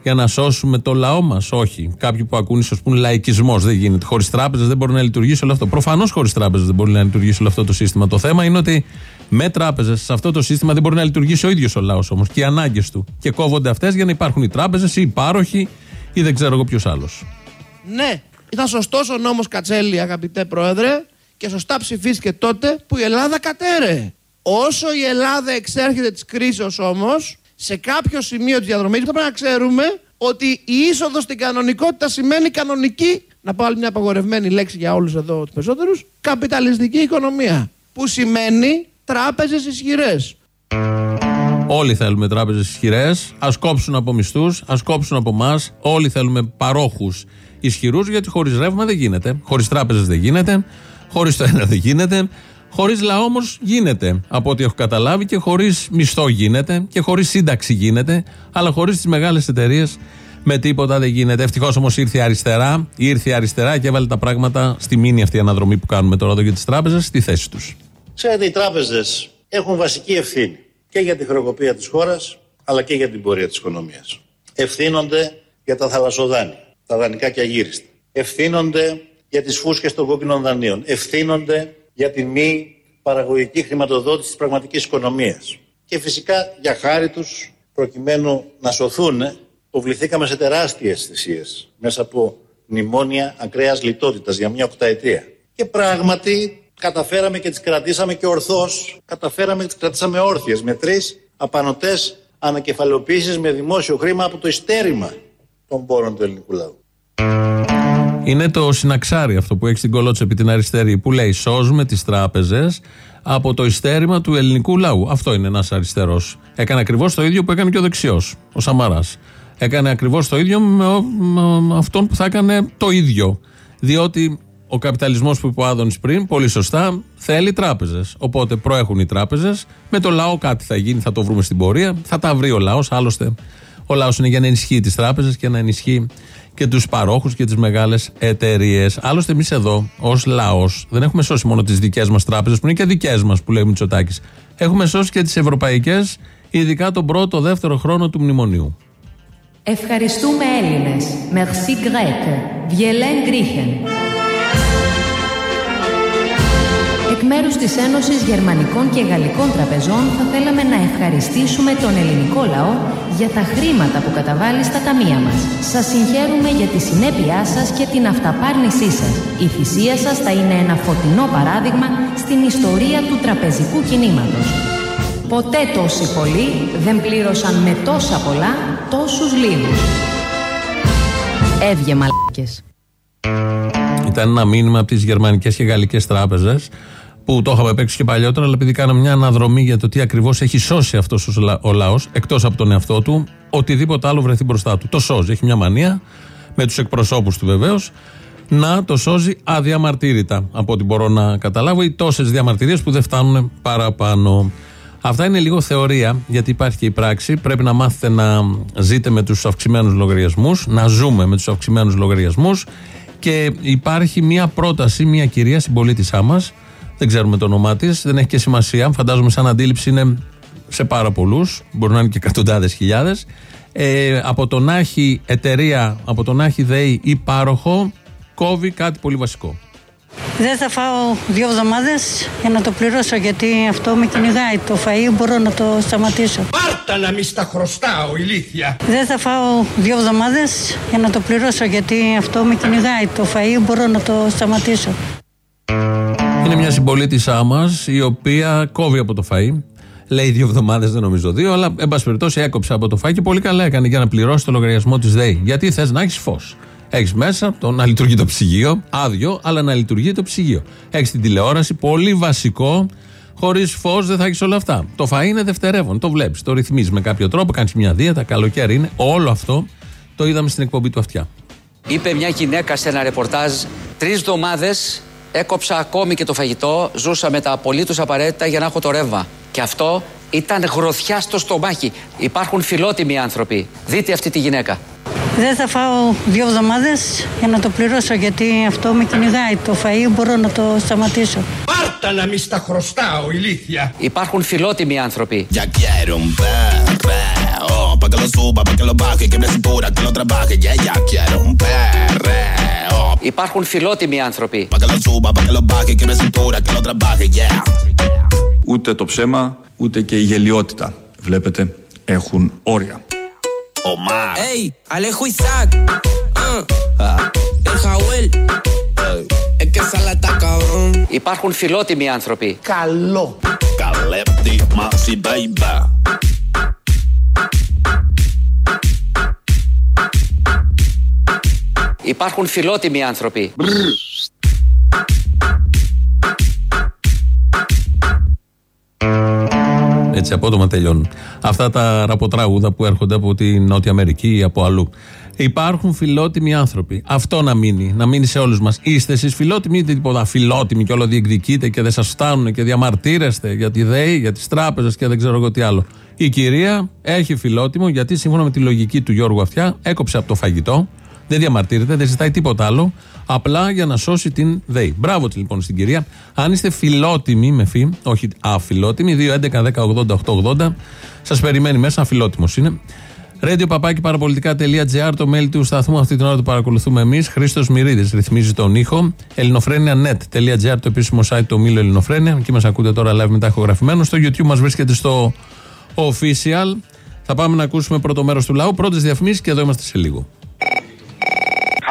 για να σώσουμε το λαό μας. Όχι. Κάποιοι που ακούν ίσω πούν λαϊκισμός. Δεν γίνεται. Χωρίς τράπεζες δεν μπορεί να λειτουργήσει όλο αυτό. Προφανώς χωρίς τράπεζες δεν μπορεί να λειτουργήσει όλο αυτό το σύστημα. Το θέμα είναι ότι με τράπεζες σε αυτό το σύστημα δεν μπορεί να λειτουργήσει ο ίδιος ο λαός όμως και οι ανάγκες του. Και κόβονται αυτές για να υπάρχουν οι τράπεζες ή οι πάροχοι ή δεν ξέρω εγώ ποιος άλλος. Ναι, ήταν σωστός ο νόμος Κατσέλη, αγαπητέ Πρόεδρε, και σωστά ψηφίστηκε τότε που η Ελλάδα κατέρε. Όσο η Ελλάδα εξέρχεται της κρίσης όμως, σε κάποιο σημείο της διαδρομής πρέπει να ξέρουμε ότι η είσοδος στην κανονικότητα σημαίνει κανονική, να πω άλλη μια απαγορευμένη λέξη για όλους εδώ τους περισσότερους, καπιταλιστική οικονομία. Που σημαίνει τράπεζες ισχυρές. Όλοι θέλουμε τράπεζες ισχυρές. Α κόψουν από μισθούς, ας κόψουν από εμά. Όλοι θέλουμε παρόχους ισχυρούς, γιατί χωρίς ρεύμα δεν γίνεται. Χωρίς τράπεζες δεν γίνεται. Χωρίς το ένα δεν γίνεται. Χωρίς λαό όμως γίνεται, από ό,τι έχω καταλάβει, και χωρίς μισθό γίνεται και χωρίς σύνταξη γίνεται, αλλά χωρίς τις μεγάλες εταιρείες με τίποτα δεν γίνεται. Ευτυχώς όμως ήρθε η αριστερά, ήρθε η αριστερά και έβαλε τα πράγματα στη μήνυ αυτή αναδρομή που κάνουμε τώρα εδώ για τις τράπεζες στη θέση τους. Ξέρετε, οι τράπεζες έχουν βασική ευθύνη και για τη χρεοκοπία της χώρας, αλλά και για την πορεία της οικονομίας. Ευθύνονται για τα θαλασσοδάνεια, τα δανεικά και αγύριστα. Ευθύνονται για τις φούσκες των κόκκινων δανείων. Ευθύνονται για τη μη παραγωγική χρηματοδότηση της πραγματικής οικονομίας. Και φυσικά για χάρη τους, προκειμένου να σωθούν, υποβληθήκαμε σε τεράστιες θυσίες μέσα από μνημόνια ακραίας λιτότητας για μια οκταετία. Και πράγματι καταφέραμε και τις κρατήσαμε και ορθώς, καταφέραμε και τις κρατήσαμε όρθιες με τρεις απανοτές ανακεφαλαιοποίησεις με δημόσιο χρήμα από το ειστέρημα των πόρων του ελληνικού λαού. Είναι το συναξάρι αυτό που έχει στην κολότσεπη την αριστερή που λέει σώζουμε τις τράπεζες από το ιστέρημα του ελληνικού λαού. Αυτό είναι ένας αριστερός. Έκανε ακριβώς το ίδιο που έκανε και ο δεξιός, ο Σαμαράς. Έκανε ακριβώς το ίδιο με, με αυτόν που θα έκανε το ίδιο. Διότι ο καπιταλισμός που είπε ο Άδωνης πριν, πολύ σωστά, θέλει τράπεζες. Οπότε προέχουν οι τράπεζες, με το λαό κάτι θα γίνει, θα το βρούμε στην πορεία, θα τα βρει ο λαός, άλλωστε ο λαός είναι για να ενισχύει τις τράπεζες και να ενισχύει και τους παρόχους και τις μεγάλες εταιρείες. Άλλωστε, εμείς εδώ, ως λαός, δεν έχουμε σώσει μόνο τις δικές μας τράπεζες, που είναι και δικές μας, που λέει ο Μητσοτάκης. Έχουμε σώσει και τις ευρωπαϊκές, ειδικά τον πρώτο, δεύτερο χρόνο του μνημονίου. Ευχαριστούμε Έλληνες. Merci grec. Vielen Griechen. Εκ μέρους της Ένωσης Γερμανικών και Γαλλικών Τραπεζών θα θέλαμε να ευχαριστήσουμε τον ελληνικό λαό για τα χρήματα που καταβάλει στα ταμεία μας. Σας συγχαίρουμε για τη συνέπειά σας και την αυταπάρνησή σας. Η θυσία σας θα είναι ένα φωτεινό παράδειγμα στην ιστορία του τραπεζικού κινήματος. Ποτέ τόσοι πολλοί δεν πλήρωσαν με τόσα πολλά τόσους λίγους. Έβγε μαλάκες. Ήταν ένα μήνυμα από τις γερμανικές και γαλλικές τράπεζες που το είχαμε παίξει και παλιότερα, αλλά επειδή κάναμε μια αναδρομή για το τι ακριβώς έχει σώσει αυτός ο λαός, εκτός από τον εαυτό του, οτιδήποτε άλλο βρεθεί μπροστά του. Το σώζει. Έχει μια μανία, με τους εκπροσώπους του βεβαίως, να το σώζει αδιαμαρτύρητα. Από ό,τι μπορώ να καταλάβω, ή τόσες διαμαρτυρίες που δεν φτάνουν παραπάνω. Αυτά είναι λίγο θεωρία, γιατί υπάρχει και η πράξη. Πρέπει να μάθετε να ζείτε με τους αυξημένους λογαριασμούς, να ζούμε με τους αυξημένους λογαριασμούς. Και υπάρχει μια πρόταση, μια κυρία συμπολίτησά μας, δεν ξέρουμε το όνομά της, δεν έχει και σημασία. Φαντάζομαι σαν αντίληψη είναι σε πάρα πολλούς, μπορεί να είναι και εκατοντάδες χιλιάδες. Ε, από το να έχει εταιρεία, από το να έχει ΔΕΗ ή πάροχο, κόβει κάτι πολύ βασικό. Δεν θα φάω δύο εβδομάδες για να το πληρώσω γιατί αυτό με κυνηγάει. Το φαΐ μπορώ να το σταματήσω. Πάρτα να μη στα χρωστάω, ηλίθεια. Δεν θα φάω δύο εβδομάδες για να το πληρώσω γιατί αυτό με κυνηγάει. Το φαΐ μπορώ να το σταματήσω. Είναι μια συμπολίτησά μας η οποία κόβει από το φαΐ. Λέει δύο εβδομάδες, δεν νομίζω δύο, αλλά εν πάση περιπτώσει έκοψε από το φαΐ και πολύ καλά έκανε για να πληρώσει το λογαριασμό της ΔΕΗ. Γιατί θες να έχεις φως. Έχεις μέσα το να λειτουργεί το ψυγείο, άδειο, αλλά να λειτουργεί το ψυγείο. Έχεις την τηλεόραση, πολύ βασικό. Χωρίς φως δεν θα έχεις όλα αυτά. Το φαΐ είναι δευτερεύον. Το βλέπεις, το ρυθμίζεις με κάποιο τρόπο, κάνεις μια δίαιτα, καλοκαίρι είναι. Όλο αυτό το είδαμε στην εκπομπή του αυτιά. Είπε μια γυναίκα σε ένα ρεπορτάζ τρεις εβδομάδες Έκοψα ακόμη και το φαγητό, ζούσα με τα απολύτως απαραίτητα για να έχω το ρεύμα. Και αυτό ήταν γροθιά στο στομάχι. Υπάρχουν φιλότιμοι άνθρωποι. Δείτε αυτή τη γυναίκα. Δεν θα φάω δύο εβδομάδες για να το πληρώσω γιατί αυτό με κυνηγάει. Το φαΐ μπορώ να το σταματήσω. Πάρτα να μη στα χρωστάω, ηλίθεια. Υπάρχουν φιλότιμοι άνθρωποι. Ya quiero un perreo, pa' que lo suba, pa' que lo baje, que la cintura, que lo trabaje, yeah, ya quiero un perreo. Υπάρχουν φιλότιμοι άνθρωποι. Pa' que lo suba, pa' que lo baje, que la cintura, que lo trabaje, yeah. Ούτε το ψέμα, ούτε και η γελιότητα, βλέπετε, έχουν όρια. Omar. Ey, Alejo Isaac. Ah, el Jawel. Es que esa la está cabrón. Υπάρχουν φιλότιμοι άνθρωποι. Καλό. Καλέπτη, μάξι, baby. Υπάρχουν φιλότιμοι άνθρωποι. Έτσι απότομα τελειώνουν. Αυτά τα ραποτράγουδα που έρχονται από τη Νότια Αμερική ή από αλλού. Υπάρχουν φιλότιμοι άνθρωποι. Αυτό να μείνει, να μείνει σε όλους μας. Είστε εσείς φιλότιμοι ή τίποτα φιλότιμοι και όλο διεκδικείτε και δεν σας φτάνουν και διαμαρτύρεστε για τη ΔΕΗ, για τις τράπεζες και δεν ξέρω εγώ τι άλλο. Η κυρία έχει φιλότιμο γιατί σύμφωνα με τη λογική του Γιώργου Αυτιά έκοψε από το φαγητό, δεν διαμαρτύρεται, δεν ζητάει τίποτα άλλο, απλά για να σώσει την ΔΕΗ. Μπράβο της λοιπόν στην κυρία. Αν είστε φιλότιμοι με φι, όχι αφιλότιμοι, 2.11.10.80.880, σας περιμένει μέσα, αφιλότιμος είναι. Radio παπάκι παραπολιτικά.gr, το mail του σταθμού. Αυτή την ώρα το παρακολουθούμε εμείς. Χρήστος Μυρίδης ρυθμίζει τον ήχο. ελληνοφρένια.net.gr, το επίσημο site του ομίλου Ελληνοφρένια. Εκεί μας ακούτε τώρα live μετά ηχογραφημένο. Στο YouTube μας βρίσκεται στο official. Θα πάμε να ακούσουμε πρώτο μέρος του λαού. Πρώτες διαφημίσεις και εδώ είμαστε σε λίγο.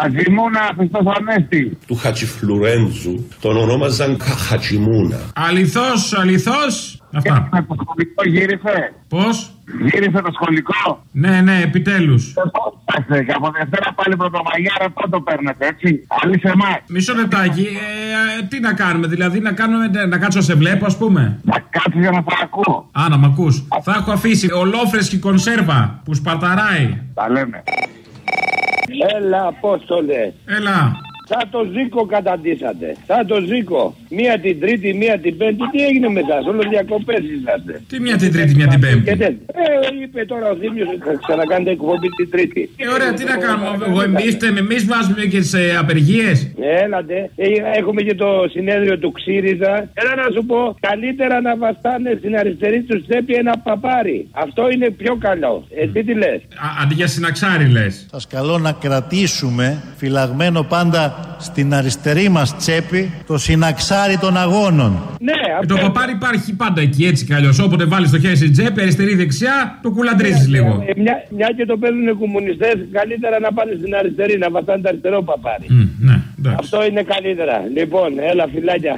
Χατζημούνα, Χριστός Ανέστη. του Χατζηφλουρέντζου τον ονόμαζαν Κα- Χατζημούνα. Αληθώς, αληθώς. Αυτά. Το σχολικό γύρισε. Πώς; Γύρισε το σχολικό. Ναι, ναι, επιτέλους. Κοιτάξτε, και από Δευτέρα πάλι πρωτομαγιάρα πότε το παίρνετε, έτσι. Άλλη σε εμάς. Μισό λεπτάκι. Ε, τι να κάνουμε, δηλαδή να, κάνουμε, να κάτσω να σε βλέπω, ας πούμε. Να κάτσω για να τα ακούω. Α, να μ' ακούς. Θα έχω αφήσει ολόφρεσκη κονσέρβα που σπαρταράει. Τα λέμε. Έλα, Απόστολε. Έλα. Σαν το Ζήκο καταντήσατε. Σαν το Ζήκο. Μία την Τρίτη, μία την Πέμπτη. Τι έγινε με εσάς, όλο διακοπές είσαστε. Τι μία την Τρίτη, μία την Πέμπτη; Και τέτοια. Ε, είπε τώρα ο Δήμιος ότι θα ξανακάνετε εκπομπή την Τρίτη. Ε, ωραία, τι να κάνουμε; Εγώ εμείς, εμείς βάζουμε και τι απεργίες; Έλατε. Ε, Έχουμε και το συνέδριο του Ξύριζα. Έλα να σου πω, καλύτερα να βαστάνε στην αριστερή τους τσέπη ένα παπάρι. Αυτό είναι πιο καλό. Ε, τι τι λες. Α, αντί για συναξάρι λες. Σας καλώ να κρατήσουμε φυλαγμένο πάντα στην αριστερή μας τσέπη το συναξάρι των αγώνων. Ναι, Ε, το παπάρι υπάρχει πάντα εκεί έτσι κι αλλιώς. Όποτε βάλεις το χέρι στην τσέπη, αριστερή δεξιά, το κουλαντρίζεις λίγο. Ε, μια, μια και το παίζουν οι κομμουνιστές, καλύτερα να πάνε στην αριστερή, να βαστάνε το αριστερό παπάρι. Μμ, ναι, εντάξει. Αυτό είναι καλύτερα. Λοιπόν, έλα φυλάκια.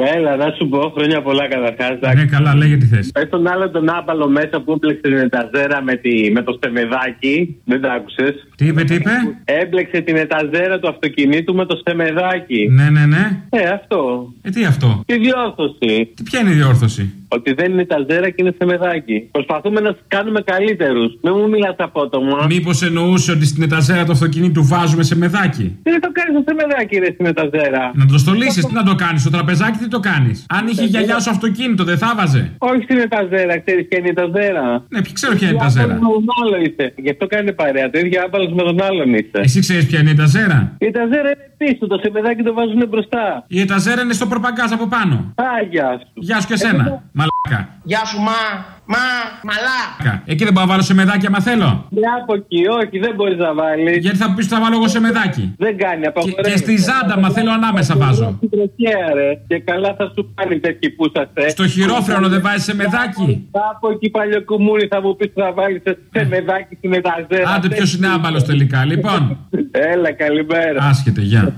Έλα, να σου πω χρόνια πολλά καταρχάς. Ναι, καλά, λέγε τι θες. Πες τον άλλο τον άπαλο μέσα που έμπλεξε την εταζέρα με, τη, με το στεμεδάκι. Δεν τα άκουσες; Τι είπε, τι είπε; Έμπλεξε την εταζέρα του αυτοκινήτου με το στεμεδάκι. Ναι, ναι, ναι. Ε, αυτό. Ε, τι αυτό; Τη διόρθωση. Τι ποια είναι η διόρθωση; Ότι δεν είναι ταζέρα και είναι στεμεδάκι. Προσπαθούμε να του κάνουμε καλύτερους. Μην μου μιλάς απότομα. Μήπως εννοούσε ότι στην εταζέρα του αυτοκινήτου βάζουμε σε μεδάκι; Τι δεν το κάνεις στο στεμεδάκι, ρε στην εταζέρα; Να το στολίσεις, τι να το κάνεις; Στο τραπεζάκι τι το κάνεις; Αν είχε η γιαγιά σου αυτοκίνητο, δεν θα βάζε; Όχι στην εταζέρα, ξέρεις ποια είναι η εταζέρα. Ναι, ποιο ξέρω ποια είναι η εταζέρα. Με τον άλλο είστε. Γι' αυτό κάνει παρέα. Το ίδιο άπαλος με τον άλλον είστε. Εσύ ξέρεις ποια είναι η εταζέρα; Η εταζέρα είναι πίσω, το σεμεδάκι το βάζουν μπροστά. Η εταζέρα είναι στο προπαγκάζ από πάνω. Α, γεια σου. Γεια σου και εσένα. Μαλάκα. Γεια σου, μα, μα, μαλά. Εκεί δεν μπορώ να βάλω σε μεδάκι άμα θέλω. Για από εκεί, όχι, δεν μπορείς να βάλεις. Γιατί θα πεις ότι θα βάλω εγώ σε μεδάκι. Δεν κάνει, Και, απαγορεύεται. και στη ζάντα, μα θέλω ανάμεσα βάζω. Στην τροχέα, ρε. Και καλά θα σου κάνει τέτοιοι που είσαστε. Στο χειρόφρενο δεν βάζεις σε μεδάκι. Από εκεί παλιό κουμούρι θα μου πεις θα βάλεις σε μεδάκι στην εταζέρα. Άντε ποιος είναι άμπαλος τελικά. Λοιπόν, Έλα, καλημέρα. άσχετε, γεια.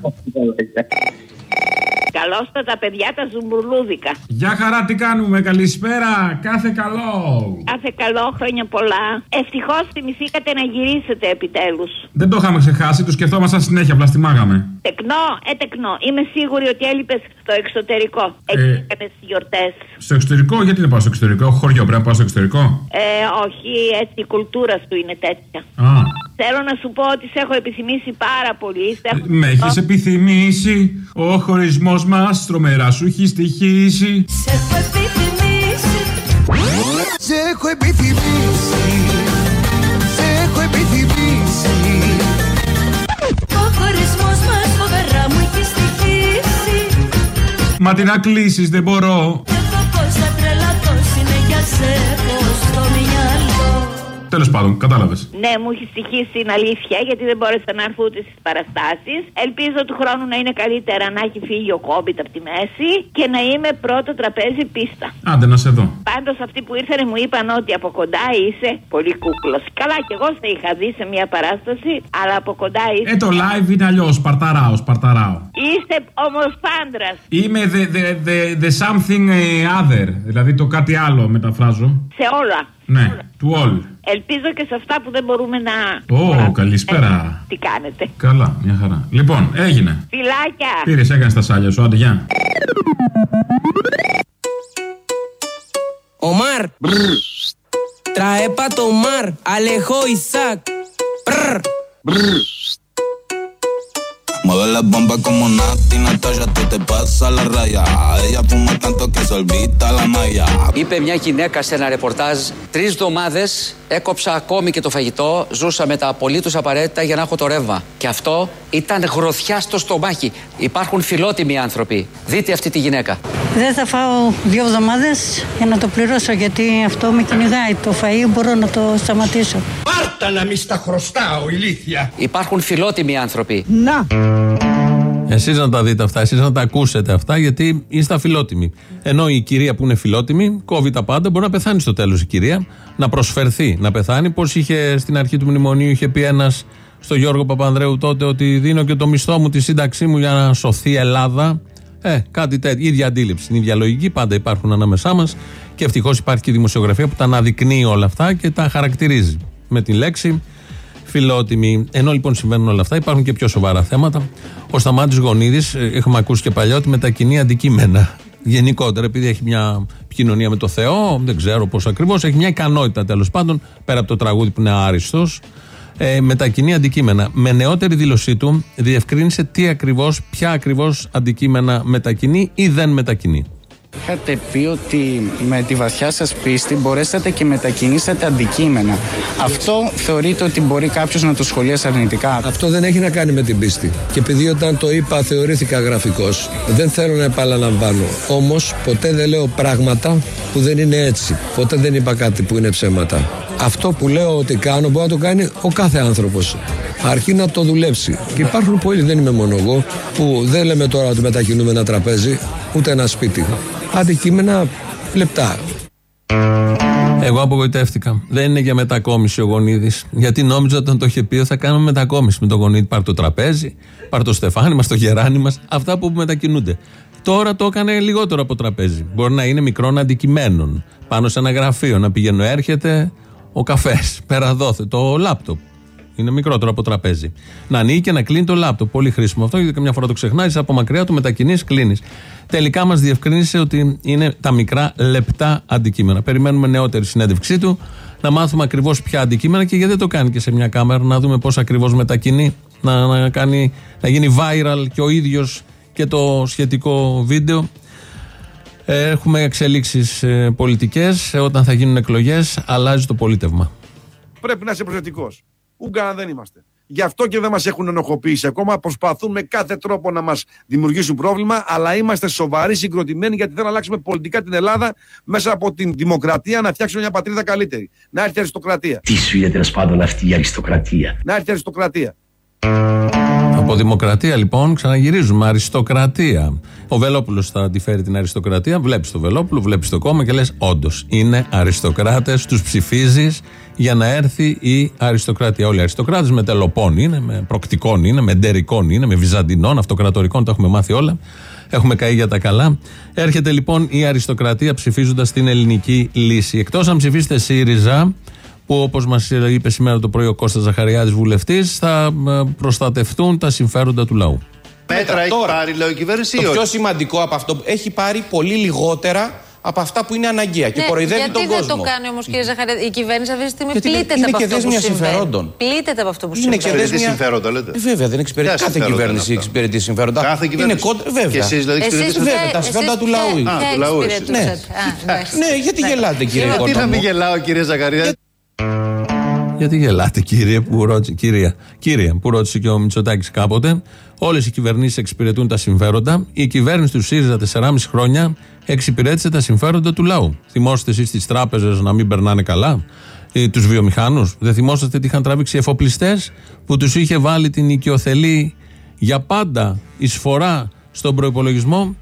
Καλώ τα τα παιδιά τα ζουμπουρλούδικα. Γεια χαρά, τι κάνουμε, καλησπέρα, κάθε καλό. Κάθε καλό, χρόνια πολλά. Ευτυχώς θυμηθήκατε να γυρίσετε επιτέλους. Δεν το είχαμε ξεχάσει, το σκεφτόμασταν συνέχεια, απλά στιμάγαμε. Τεκνό, ε τεκνό. Είμαι σίγουρη ότι έλειπες στο εξωτερικό. Εκεί Ε. έκανες γιορτές. Στο εξωτερικό, γιατί να πάω στο εξωτερικό, έχω χωριό, πρέπει να πάω στο εξωτερικό. Ε, όχι, έτσι η κουλτούρα σου είναι τέτοια. Α, Θέλω να σου πω ότι σε έχω επιθυμήσει πάρα πολύ. Σε έχω- με έχεις επιθυμήσει, ο χωρισμός πλάσμα, στρομερά σου έχει στοιχήσει. Σε έχω επιθυμήσει. Σε έχω επιθυμήσει. Σε έχω. Ο χωρισμός μας φοβερά μου έχει στοιχήσει. Μα τι να κλείσεις, δεν μπορώ. Δεν πως θα τρελαθώ είναι για σένα. Τέλος πάντων, κατάλαβες. Ναι, μου έχει στοιχήσει είναι αλήθεια γιατί δεν μπόρεσα να έρθω ούτε στις παραστάσεις. Ελπίζω του χρόνου να είναι καλύτερα να έχει φύγει ο κόμπιτ από τη μέση και να είμαι πρώτο τραπέζι πίστα. Άντε να σε δω. Πάντως αυτοί που ήρθαν μου είπαν ότι από κοντά είσαι πολύ κούκλος. Καλά, κι εγώ σε είχα δει σε μια παράσταση, αλλά από κοντά είσαι. Ε, το live είναι αλλιώς. Σπαρταράω, σπαρταράω. Είστε όμως πάντρας. Είμαι the, the, the, the something eh, other. Δηλαδή το κάτι άλλο μεταφράζω. Σε όλα. Ναι, to all. Ελπίζω και σε αυτά που δεν μπορούμε να. Ω, καλησπέρα. Τι κάνετε; Καλά, μια χαρά. Λοιπόν, έγινε. Φιλάκια. Πήρες, έκανες τα σάλια σου, άντε, γεια. Omar. Trae pa tomar. Alejo Isaac. Brr. Mueve la bomba como Nati Natasha, tú te pasas la raya. Ella fuma tanto que se olvida la malla. Είπε μια γυναίκα σε ένα ρεπορτάζ: Τρεις εβδομάδες έκοψα ακόμη και το φαγητό. Ζούσα με τα απολύτως απαραίτητα για να έχω το ρεύμα. Και αυτό ήταν γροθιά στο στομάχι. Υπάρχουν φιλότιμοι άνθρωποι. Δείτε αυτή τη γυναίκα. Δεν θα φάω δύο εβδομάδες για να το πληρώσω γιατί αυτό με κυνηγάει. Το φαΐ μπορώ να το σταματήσω. Πάρτα να μη στα χρωστάω, ηλίθεια. Υπάρχουν φιλότιμοι άνθρωποι. Να! Εσείς να τα δείτε αυτά, εσείς να τα ακούσετε αυτά, γιατί είστε αφιλότιμοι. Ενώ η κυρία που είναι φιλότιμη κόβει τα πάντα, μπορεί να πεθάνει στο τέλος η κυρία, να προσφερθεί να πεθάνει. Πώς είχε στην αρχή του μνημονίου, είχε πει ένας στο Γιώργο Παπανδρέου τότε ότι δίνω και το μισθό μου, τη σύνταξή μου για να σωθεί η Ελλάδα. Ε, κάτι τέτοιο. ίδια αντίληψη, η ίδια λογική, πάντα υπάρχουν ανάμεσά μας. Και ευτυχώς υπάρχει και η δημοσιογραφία που τα αναδεικνύει όλα αυτά και τα χαρακτηρίζει με τη λέξη φιλότιμη. Ενώ λοιπόν συμβαίνουν όλα αυτά, υπάρχουν και πιο σοβαρά θέματα. Ο Σταμάτης Γονίδης, έχουμε ακούσει και παλιά, ότι μετακινεί αντικείμενα. Γενικότερα, επειδή έχει μια επικοινωνία με το Θεό, δεν ξέρω πώς ακριβώς, έχει μια ικανότητα τέλος πάντων, πέρα από το τραγούδι που είναι άριστος, ε, μετακινεί αντικείμενα. Με νεότερη δήλωσή του, διευκρίνησε τι ακριβώς, ποια ακριβώς αντικείμενα μετακινεί ή δεν μετακινεί. Είχατε πει ότι με τη βαθιά σας πίστη μπορέσατε και μετακινήσατε αντικείμενα. Αυτό θεωρείτε ότι μπορεί κάποιος να το σχολιάσει αρνητικά; Αυτό δεν έχει να κάνει με την πίστη. Και επειδή όταν το είπα θεωρήθηκα γραφικός, δεν θέλω να επαναλαμβάνω. Όμως ποτέ δεν λέω πράγματα που δεν είναι έτσι. Ποτέ δεν είπα κάτι που είναι ψέματα. Αυτό που λέω ότι κάνω μπορεί να το κάνει ο κάθε άνθρωπος. Αρκεί να το δουλέψει. Και υπάρχουν πολλοί, δεν είμαι μόνο εγώ, που δεν λέμε τώρα ότι μετακινούμε ένα τραπέζι, ούτε ένα σπίτι. Αντικείμενα λεπτά. Εγώ απογοητεύτηκα. Δεν είναι για μετακόμιση ο Γονίδης. Γιατί νόμιζα όταν το είχε πει ότι θα κάνουμε μετακόμιση με τον Γονίδη. Πάρ το τραπέζι, πάρ το στεφάνι μας, το γεράνι μας. Αυτά που μετακινούνται. Τώρα το έκανε λιγότερο από τραπέζι. Μπορεί να είναι μικρών αντικειμένων. Πάνω σε ένα γραφείο να πηγαίνω, έρχεται ο καφές. Πέρα δόθε. Το λάπτοπ. Είναι μικρότερο από τραπέζι. Να ανοίγει και να κλείνει το λάπτοπ. Πολύ χρήσιμο αυτό, γιατί καμιά φορά το ξεχνάεις, από μακριά το μετακινείς, κλείνεις. Τελικά μας διευκρίνησε ότι είναι τα μικρά λεπτά αντικείμενα. Περιμένουμε νεότερη συνέντευξή του, να μάθουμε ακριβώς ποια αντικείμενα και γιατί δεν το κάνει και σε μια κάμερα, να δούμε πώς ακριβώς μετακινεί, να, να, κάνει, να γίνει viral και ο ίδιος και το σχετικό βίντεο. Ε, Έχουμε εξελίξεις πολιτικές. Όταν θα γίνουν εκλογές, αλλάζει το πολίτευμα. Πρέπει να είσαι προσεκτικός. Ούγκανα δεν είμαστε. Γι' αυτό και δεν μας έχουν ενοχοποιήσει ακόμα. Προσπαθούν με κάθε τρόπο να μας δημιουργήσουν πρόβλημα, αλλά είμαστε σοβαροί, συγκροτημένοι, γιατί θέλουν να αλλάξουμε πολιτικά την Ελλάδα μέσα από την δημοκρατία να φτιάξουμε μια πατρίδα καλύτερη. Να έρθει η αριστοκρατία. Τι σου είναι τέλος πάντων αυτή η αριστοκρατία; Να έρθει η αριστοκρατία. Από δημοκρατία λοιπόν ξαναγυρίζουμε. Αριστοκρατία. Ο Βελόπουλος θα αντιφέρει την αριστοκρατία. Βλέπεις το Βελόπουλο, βλέπεις το κόμμα και λες: Όντως είναι αριστοκράτες, τους ψηφίζεις για να έρθει η αριστοκρατία. Όλοι οι αριστοκράτες με τελοπών είναι, με προκτικών είναι, με ντερικών είναι, με βυζαντινών, αυτοκρατορικών, τα έχουμε μάθει όλα. Έχουμε καεί για τα καλά. Έρχεται λοιπόν η αριστοκρατία ψηφίζοντας την ελληνική λύση. Εκτός αν ψηφίσετε ΣΥΡΙΖΑ, που όπως μας είπε σήμερα το πρωί ο Κώστας Ζαχαριάδης βουλευτής, θα ε, προστατευτούν τα συμφέροντα του λαού. Μέτρα έχει πάρει, λέω η κυβέρνηση. Το ή πιο όχι; σημαντικό από αυτό έχει πάρει πολύ λιγότερα από αυτά που είναι αναγκαία και Ναι, κοροϊδεύει γιατί τον δεν κόσμο. το κάνει όμως, κύριε Ζαχαρέα. Η κυβέρνηση αυτή τη στιγμή Γιατί είναι- πλήττεται είναι από και αυτό που δέσμια συμβαίνει. συμφερόντων. Πλήττεται από αυτό που Είναι συμβαίνει. και Εξυπηρετεί δέσμια- συμφέροντα, λέτε. Ε, Βέβαια, δεν εξυπηρετεί. Ποια Κάθε συμφέροντα κυβέρνηση είναι αυτά; εξυπηρετεί συμφέροντα. Κάθε Είναι κυβέρνηση. κόντρα. Βέβαια. Και εσείς, δηλαδή, εξυπηρετείτε Εσείς, συμφέροντα. βέβαια, τα συμφέροντα του λαού. Α, του λαού εσείς. Ναι. Α, εντάξει. Ναι, γιατί γελάτε, κύριε Γιατί Κόρτα να μου. μην γελάω, κύριε Ζακαρία. Γιατί γελάτε, κύριε, που ρώτησε, κυρία, κύριε, που ρώτησε και ο Μητσοτάκης κάποτε. Όλες οι κυβερνήσεις εξυπηρετούν τα συμφέροντα. Η κυβέρνηση του ΣΥΡΙΖΑ 4,5 χρόνια εξυπηρέτησε τα συμφέροντα του λαού. Θυμόσαστε εσείς τις τράπεζες να μην περνάνε καλά, τους βιομηχάνους; Δεν θυμόσαστε τι είχαν τραβήξει οι εφοπλιστές που τους είχε βάλει την οικειοθελή για πάντα εισφορά στον προπολογισμό.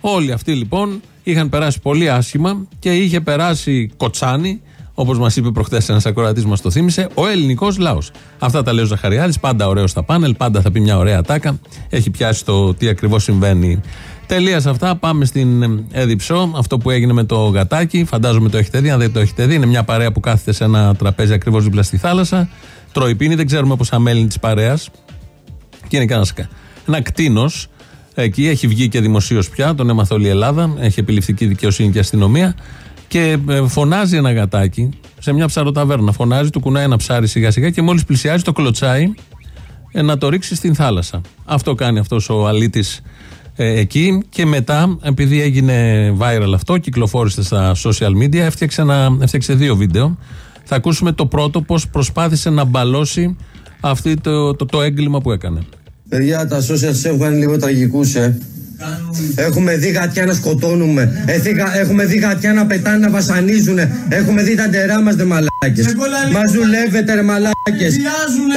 Όλοι αυτοί λοιπόν είχαν περάσει πολύ άσχημα και είχε περάσει κοτσάνι, όπως μας είπε προχθές ένας ακροατής, μας το θύμισε, ο ελληνικός λαός. Αυτά τα λέει ο Ζαχαριάδη, πάντα ωραίο στα πάνελ, πάντα θα πει μια ωραία τάκα. Έχει πιάσει το τι ακριβώς συμβαίνει. Τελείας σε αυτά, πάμε στην Εδιψό. Αυτό που έγινε με το γατάκι, φαντάζομαι το έχετε δει. Αν δεν το έχετε δει, είναι μια παρέα που κάθεται σε ένα τραπέζι ακριβώς δίπλα στη θάλασσα. Τρώει πίνει, δεν ξέρουμε πόσα μέλη της παρέας. Και είναι κανένα ένας κτίνος. Εκεί έχει βγει και δημοσίως πια, τον έμαθε όλη η Ελλάδα. Έχει επιληφθική δικαιοσύνη και αστυνομία. Και ε, φωνάζει ένα γατάκι σε μια ψαροταβέρνα. Φωνάζει, του κουνάει ένα ψάρι σιγά σιγά και μόλις πλησιάζει το κλωτσάει ε, να το ρίξει στην θάλασσα. Αυτό κάνει αυτός ο αλήτης ε, εκεί. Και μετά, επειδή έγινε viral αυτό, κυκλοφόρησε στα social media, έφτιαξε, ένα, έφτιαξε δύο βίντεο. Θα ακούσουμε το πρώτο, πώς προσπάθησε να μπαλώσει αυτό το, το, το έγκλημα που έκανε. Παιδιά, τα social σε έχουν κάνει λίγο τραγικούς, ε. Έχουμε δει γατιά να σκοτώνουμε. Εθήκα- Έχουμε δει γατιά να πετάνε, να βασανίζουν. Έχουμε δει τα ντερά μας, ρε μαλάκες. Μα δουλεύετε, ρε μαλάκες.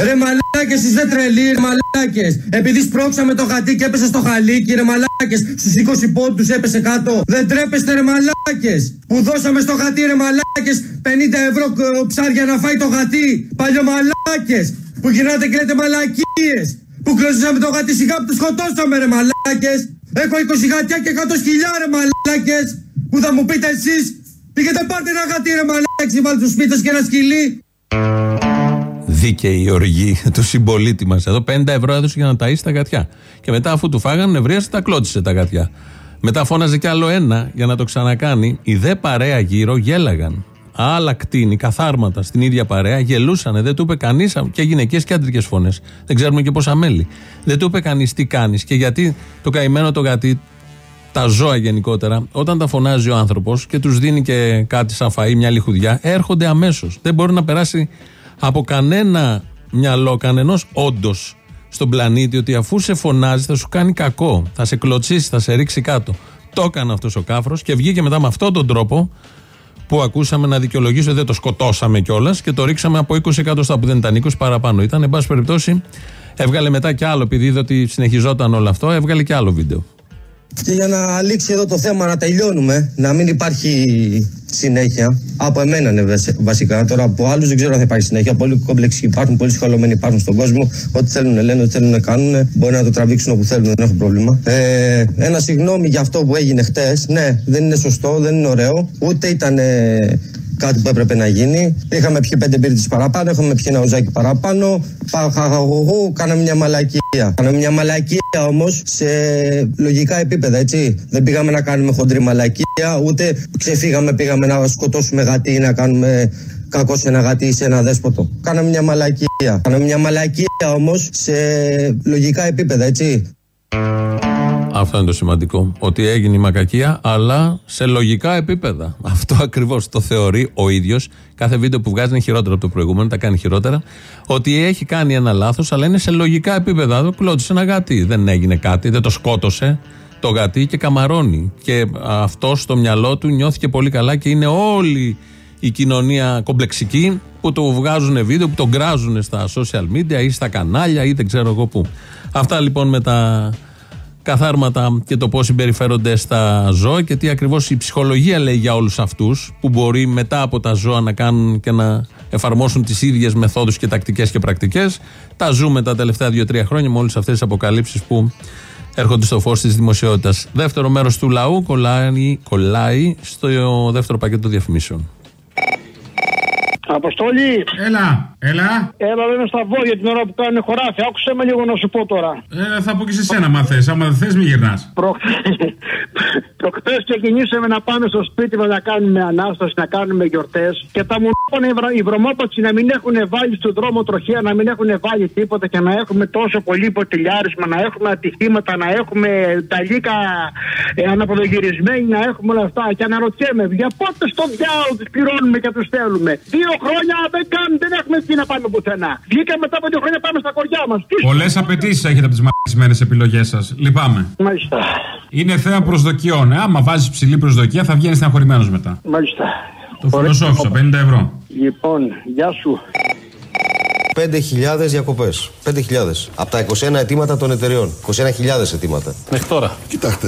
Ρε μαλάκες, εσεί δεν τρελοί, ρε μαλάκες. Επειδή σπρώξαμε το γατί και έπεσε στο χαλίκι, ρε μαλάκες. Στους 20 πόντους έπεσε κάτω. Δεν τρέπεστε, ρε μαλάκες. Που δώσαμε στο γατί, ρε μαλάκες. 50 ευρώ ε, ψάρια να φάει το γατί. Παλιομαλάκε. Που γυρνάτε και λέτε μαλακίες. Που κλωσίσαμε το γατί σιγά που του σκοτώσαμε, ρε μαλάκες. Έχω 20 γατιά και 100 σκυλιά, ρε μαλάκες. Που θα μου πείτε εσείς. Πήγαινε πάρτε ένα γατί, ρε μαλάκες. Βάλτε στο σπίτι σας και ένα σκυλί. Δίκαιη η οργή του συμπολίτη μας. Εδώ 50 ευρώ έδωσε για να ταΐσει τα γατιά. Και μετά, αφού του φάγανε, νευρίασε, τα κλώτσισε τα γατιά. Μετά φώναζε κι άλλο ένα για να το ξανακάνει. Οι δε παρέα γύρω γέλαγαν. Άλλα κτίνη, καθάρματα στην ίδια παρέα γελούσανε. Δεν του είπε κανείς και γυναικές και άντρικες φωνές. Δεν ξέρουμε και πόσα μέλη. Δεν του είπε κανείς τι κάνεις και γιατί το καημένο το γατί, τα ζώα γενικότερα, όταν τα φωνάζει ο άνθρωπος και τους δίνει και κάτι σαν φαΐ, μια λιχουδιά, έρχονται αμέσως. Δεν μπορεί να περάσει από κανένα μυαλό, κανενός όντως στον πλανήτη ότι αφού σε φωνάζει θα σου κάνει κακό, θα σε κλωτσίσει, θα σε ρίξει κάτω. Το έκανε αυτός ο κάφρος και βγήκε μετά με αυτόν τον τρόπο που ακούσαμε να δικαιολογήσει ότι δεν το σκοτώσαμε κιόλας και το ρίξαμε από 20 εκατοστά που δεν ήταν 20 παραπάνω. Ήταν, εν πάση περιπτώσει, έβγαλε μετά κι άλλο, επειδή είδε ότι συνεχιζόταν όλο αυτό, έβγαλε κι άλλο βίντεο. Και για να λήξει εδώ το θέμα, να τελειώνουμε, να μην υπάρχει συνέχεια. Από εμένα είναι βασι- βασικά. Τώρα από άλλους δεν ξέρω αν θα υπάρχει συνέχεια. Πολλοί κόμπλεξοι υπάρχουν, πολλοί σχολωμένοι υπάρχουν στον κόσμο. Ό,τι θέλουν λένε, ό,τι θέλουν να κάνουν. Μπορεί να το τραβήξουν όπου θέλουν, δεν έχω πρόβλημα. Ε, ένα συγγνώμη για αυτό που έγινε χτες. Ναι, δεν είναι σωστό, δεν είναι ωραίο. Ούτε ήταν ε, κάτι που έπρεπε να γίνει. Είχαμε πιει πέντε μπύρτες παραπάνω, είχαμε πιει ένα ουζάκι παραπάνω. Παχαγωγού, κάναμε μια μαλακία. Κάναμε μια μαλακία όμως σε λογικά επίπεδα, έτσι. Δεν πήγαμε να κάνουμε χοντρή μαλακία, ούτε ξεφύγαμε, πήγαμε να σκοτώσουμε γατί ή να κάνουμε κακό σε ένα γατί ή σε ένα δέσποτο. Κάναμε μια μαλακία. Κάναμε μια μαλακία όμως σε λογικά επίπεδα, έτσι. Αυτό είναι το σημαντικό. Ότι έγινε η μακακία, αλλά σε λογικά επίπεδα. Αυτό ακριβώς το θεωρεί ο ίδιος. Κάθε βίντεο που βγάζει είναι χειρότερο από το προηγούμενο, τα κάνει χειρότερα. Ότι έχει κάνει ένα λάθος, αλλά είναι σε λογικά επίπεδα. Το κλώτησε ένα γάτι. Δεν έγινε κάτι, δεν το σκότωσε το γατί και καμαρώνει. Και αυτό στο μυαλό του νιώθηκε πολύ καλά και είναι όλη η κοινωνία κομπλεξική που το βγάζουν βίντεο, που το γκράζουν στα social media ή στα κανάλια ή δεν ξέρω εγώ πού. Αυτά λοιπόν με τα καθάρματα και το πώς συμπεριφέρονται στα ζώα και τι ακριβώς η ψυχολογία λέει για όλους αυτούς που μπορεί μετά από τα ζώα να κάνουν και να εφαρμόσουν τις ίδιες μεθόδους και τακτικές και πρακτικές. Τα ζούμε τα τελευταία 2-3 χρόνια με όλες αυτές τις αποκαλύψεις που έρχονται στο φως της δημοσιότητας. Δεύτερο μέρος του λαού κολλάει, κολλάει στο δεύτερο πακέτο διαφημίσεων. Αποστόλη! Έλα, έλα. Έλα, δεν είναι στα βόδια την ώρα που κάνουν χωράφι. Άκουσε με λίγο να σου πω τώρα. Ε, θα πω και σε σένα, μα θες. Άμα δεν θες, μη γυρνάς. Προχθέ ξεκινήσαμε να πάμε στο σπίτι μας να κάνουμε ανάσταση, να κάνουμε γιορτές και τα μου οι, βρα... οι βρωμόπατσοι να μην έχουν βάλει στον δρόμο τροχέα, να μην έχουν βάλει τίποτα και να έχουμε τόσο πολύ ποτηλιάρισμα, να έχουμε ατυχήματα, να έχουμε τα λύκα ε, αναποδογυρισμένοι, να έχουμε όλα αυτά. Και αναρωτιέμαι, για πότε στο διάολο τους πληρώνουμε και τους θέλουμε. Δύο χρόνια δεν κάνουν, δεν έχουμε τι να πάμε πουθενά. Βγήκαμε μετά από δύο χρόνια πάμε στα κοριά μας. Πολλές απαιτήσεις έχετε από τις μαγισμένε επιλογές σας. Λυπάμαι. Μάλιστα. Είναι θέμα προσδοκιών. Ε, άμα βάζεις ψηλή προσδοκία θα βγαίνεις στεναχωρημένος μετά. Μάλιστα. Το φιλοσόφισα, 50 ευρώ. Λοιπόν, γεια σου. 5.000 διακοπές. 5.000. Από τα 21 αιτήματα των εταιρεών. 21.000 αιτήματα. Μέχρι τώρα. Κοιτάξτε,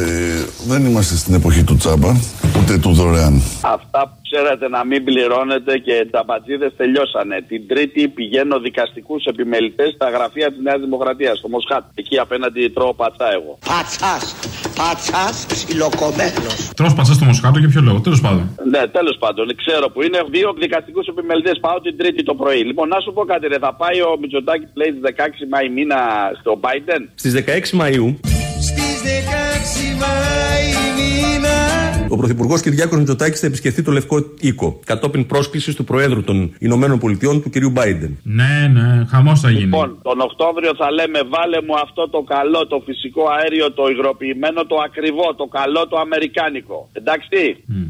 δεν είμαστε στην εποχή του τσάμπα, ούτε του δωρεάν. Αυτά που ξέρατε να μην πληρώνετε και τα μπατζίδες τελειώσανε. Την Τρίτη πηγαίνω δικαστικούς επιμελητές στα γραφεία της Νέας Δημοκρατίας, στο Μοσχάτ. Εκεί απέναντι τρώω πατσά εγώ. Πατσάς. Πατσάς ψιλοκομμένος. Τρώ πατσάς στο Μοσχάτο για ποιο λόγο, τέλος πάντων. Ναι, τέλος πάντων, ξέρω που είναι δύο δικαστικούς επιμελητές. Πάω την Τρίτη το πρωί. Λοιπόν, να σου πω κάτι, ρε, θα πάει ο Μητσοτάκη λέει στις 16 Μάη μήνα στο Biden; Στις 16 Μαΐου ο Πρωθυπουργός Κυριάκος Μητσοτάκης θα επισκεφθεί το Λευκό Οίκο κατόπιν πρόσκλησης του Προέδρου των Ηνωμένων Πολιτειών του κ. Biden. Ναι, ναι, χαμός θα γίνει. Λοιπόν, τον Οκτώβριο θα λέμε βάλε μου αυτό το καλό, το φυσικό αέριο, το υγροποιημένο, το ακριβό, το καλό, το αμερικάνικο. Εντάξει.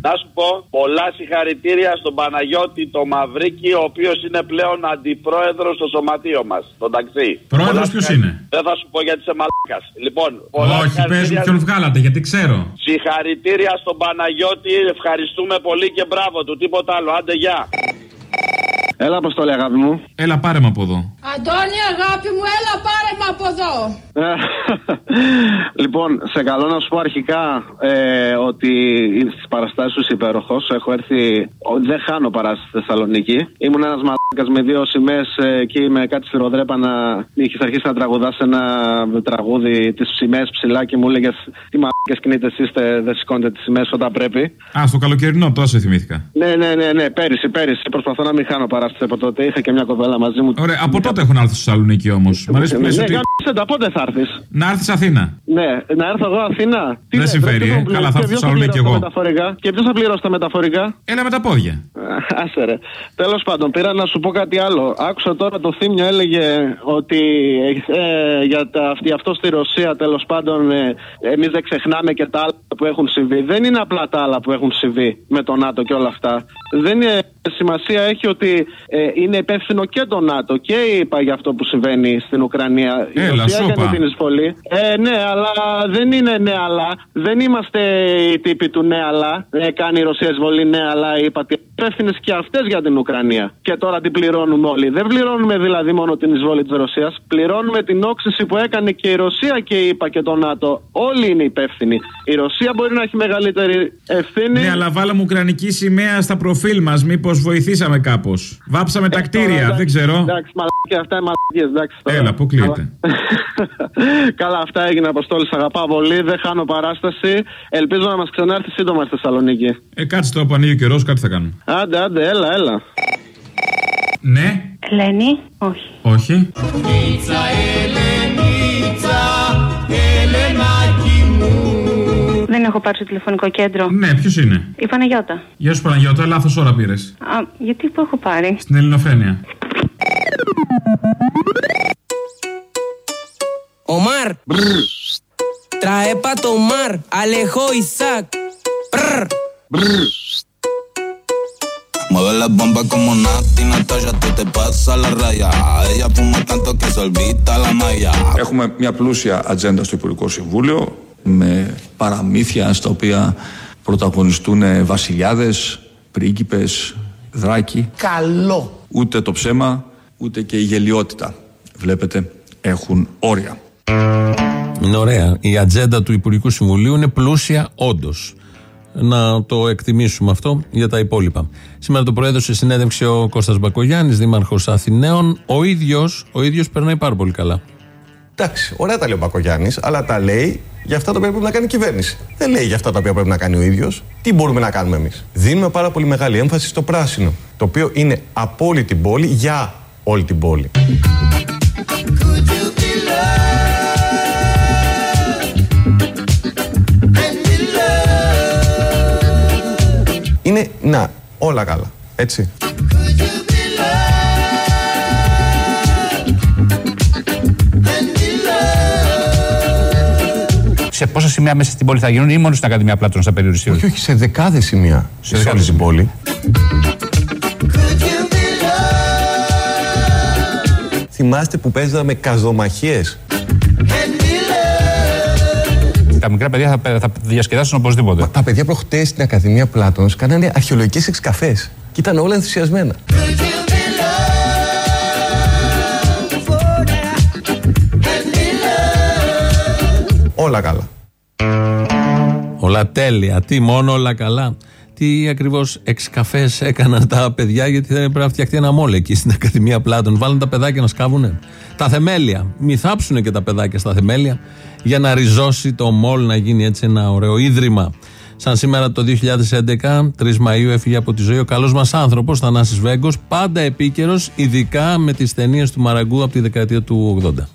Να σου πω, πολλά συγχαρητήρια στον Παναγιώτη το Μαυρίκη, ο οποίος είναι πλέον αντιπρόεδρος στο σωματείο μας. Τον ταξί. Πρόεδρος ποιος είναι; Δεν θα σου πω γιατί είσαι μαλάκας. Λοιπόν, πολλά Όχι, πε μου συγχαρητήρια- ποιον βγάλατε, γιατί ξέρω. Συγχαρητήρια στον Παναγιώτη, ευχαριστούμε πολύ και μπράβο του. Τίποτα άλλο. Άντε, γεια. Έλα, Αποστόλη, αγάπη μου. Έλα, πάρε με από εδώ. Αντώνη, αγάπη μου, έλα πάρε με από εδώ. Ε, [LAUGHS] λοιπόν, σε καλό να σου πω αρχικά ε, ότι στις παραστάσεις σου είσαι υπέροχος. Έχω έρθει. ο, Δεν χάνω παράσταση στη Θεσσαλονίκη. Ήμουν ένας μαλάκας με δύο σημαίες ε, εκεί με κάτι στη Ροδρέπα να είχες αρχίσει να τραγουδάς ένα τραγούδι τις σημαίες ψηλά και μου έλεγες Τι μαλάκες κινείτε εσεί, είστε, δεν σηκώνετε τις σημαίες όταν πρέπει. Α, στο καλοκαιρινό, τόσο σε θυμήθηκα. Ναι, ναι, ναι, ναι, πέρυσι, πέρυσι. Προσπαθώ να μην χάνω παράσταση από τότε. Είχα και μια κοπέλα μαζί μου. Ωραία, από τότε έχουν έρθει στο Θεσσαλονίκη όμως. Μ' αρέσει που Ναι, λες ναι, ότι. Γάμισε τα, πότε θα έρθεις; Να έρθεις Αθήνα. Ναι, να έρθω εγώ Αθήνα. Τι Δεν λες, συμφέρει, ρε, ποιος ε. θα Καλά, πληρώσει, θα και έρθω ποιος Θεσσαλονίκη πληρώσει τα εγώ. μεταφορικά; Και ποιος θα πληρώσει τα μεταφορικά; Έλα με τα πόδια. Άσε ρε. Τέλος πάντων, πήρα να σου πω κάτι άλλο. Άκουσα τώρα το θύμιο έλεγε ότι ε, για τα, αυτή- αυτό στη Ρωσία τέλος πάντων ε, εμείς δεν ξεχνάμε και τα άλλα που έχουν συμβεί. Δεν είναι απλά τα άλλα που έχουν συμβεί με το ΝΑΤΟ και όλα αυτά. Δεν είναι σημασία έχει ότι ε, είναι υπεύθυνο και το ΝΑΤΟ και είπα για αυτό που συμβαίνει στην Ουκρανία. Η Έλα, Ρωσία σόπα. έκανε την εισβολή. Ε, ναι, αλλά δεν είναι ναι, αλλά. Δεν είμαστε οι τύποι του ναι, αλλά. Ε, κάνει η Ρωσία εισβολή, ναι, αλλά είπατε. Υπεύθυνες και αυτές για την Ουκρανία. Και τώρα την πληρώνουμε όλοι. Δεν πληρώνουμε δηλαδή μόνο την εισβολή της Ρωσίας. Πληρώνουμε την όξυση που έκανε και η Ρωσία και είπα και το ΝΑΤΟ. Όλοι είναι υπεύθυνοι. Η Ρωσία μπορεί να έχει μεγαλύτερη ευθύνη. Ναι, αλλά βάλαμε ουκρανική σημαία στα προφίλ μας. Μήπως βοηθήσαμε κάπως; Βάψαμε τα κτίρια, Ε, Τώρα, δεν εντάξει, ξέρω. Εντάξει, μαλακία, αυτά είναι μαλακίες, εντάξει. τώρα. Έλα, αποκλείεται. [LAUGHS] Καλά, αυτά έγινε Αποστόλη. Σ' αγαπάω πολύ. Δεν χάνω παράσταση. Ελπίζω να μας ξανάρθει σύντομα στη Θεσσαλονίκη. Ε, κάτσε τώρα που ανοίγει ο καιρός, κάτι θα κάνουμε. Άντε, άντε, έλα, έλα. Ναι, Ελένη, όχι. όχι. Ελενίτσα, Ελενίτσα, Ελενάκι μου Δεν έχω πάρει στο τηλεφωνικό κέντρο. Ναι, ποιος είναι; Η Παναγιώτα. Γεια σου Παναγιώτα, λάθος ώρα πήρες. Α, γιατί που έχω πάρει; Στην Ελληνοφρένεια. Omar. Trae pa tomar. Alejo Isaac. Brr. Mueve la bomba como Nati Natasha, tú te pasas la raya. Ella fuma tanto que se olvida la malla. Έχουμε μια πλούσια ατζέντα στο Υπουργικό Συμβούλιο με παραμύθια στα οποία πρωταγωνιστούν βασιλιάδες, πρίγκιπες, δράκοι. Καλό. Ούτε το ψέμα, ούτε και η γελιότητα. Βλέπετε, έχουν όρια. Είναι ωραία. Η ατζέντα του Υπουργικού Συμβουλίου είναι πλούσια, όντως. Να το εκτιμήσουμε αυτό για τα υπόλοιπα. Σήμερα το πρωί έδωσε συνέντευξη ο Κώστας Μπακογιάννης, δήμαρχος Αθηναίων. Ο ίδιος, ο ίδιος περνάει πάρα πολύ καλά. Εντάξει, ωραία τα λέει ο Μπακογιάννης, αλλά τα λέει για αυτά τα οποία πρέπει να κάνει η κυβέρνηση. Δεν λέει για αυτά τα οποία πρέπει να κάνει ο ίδιος. Τι μπορούμε να κάνουμε εμείς; Δίνουμε πάρα πολύ μεγάλη έμφαση στο πράσινο, το οποίο είναι από όλη την πόλη για όλη την πόλη. Να, όλα καλά. Έτσι. Σε πόσα σημεία μέσα στην πόλη θα γίνουν ή μόνο στην Ακαδημία Πλάτων στα περιοριστήρια; Όχι, όχι, σε δεκάδες σημεία. Σε, σε όλη την πόλη. Θυμάστε που παίζαμε καζομαχίες; Τα μικρά παιδιά θα, θα διασκεδάσουν οπωσδήποτε. Τα παιδιά προχτές στην Ακαδημία Πλάτωνος κάνανε αρχαιολογικές εξκαφές. Και ήταν όλα ενθουσιασμένα. Όλα καλά. Όλα τέλεια. Τι μόνο όλα καλά. Τι ακριβώς εξκαφές έκαναν τα παιδιά, γιατί δεν έπρεπε να φτιαχτεί ένα μόλ εκεί στην Ακαδημία Πλάτων. Βάλουν τα παιδάκια να σκάβουνε. Τα θεμέλια. Μη θάψουνε και τα παιδάκια στα θεμέλια για να ριζώσει το μόλ να γίνει έτσι ένα ωραίο ίδρυμα. Σαν σήμερα το 2011, 3 Μαου, έφυγε από τη ζωή ο καλός μας άνθρωπος, Θανάσης Βέγκος, πάντα επίκαιρος, ειδικά με τις ταινίες του Μαραγκού από τη δεκαετία του 80.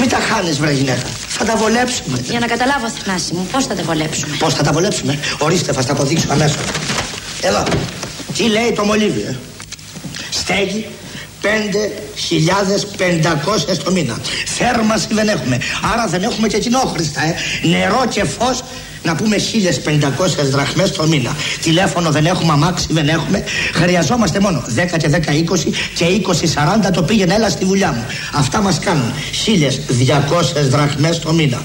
Μην τα χάνεις, βρε γυναίκα. Θα τα βολέψουμε. Για να καταλάβω, Θανάση μου, πώς θα τα βολέψουμε; Πώς θα τα βολέψουμε; Ορίστε, θα στα αποδείξω αμέσως. Εδώ. Τι λέει το μολύβι, ε; Στέγη 5.500 το μήνα. Θέρμανση δεν έχουμε. Άρα δεν έχουμε και κοινόχρηστα, ε. Νερό και φως να πούμε 1500 δραχμές το μήνα. Τηλέφωνο δεν έχουμε, αμάξι δεν έχουμε. Χρειαζόμαστε μόνο 10 και 10, 20 και 20, 40 το πήγαινε έλα στη δουλειά μου. Αυτά μας κάνουν 1200 δραχμές το μήνα.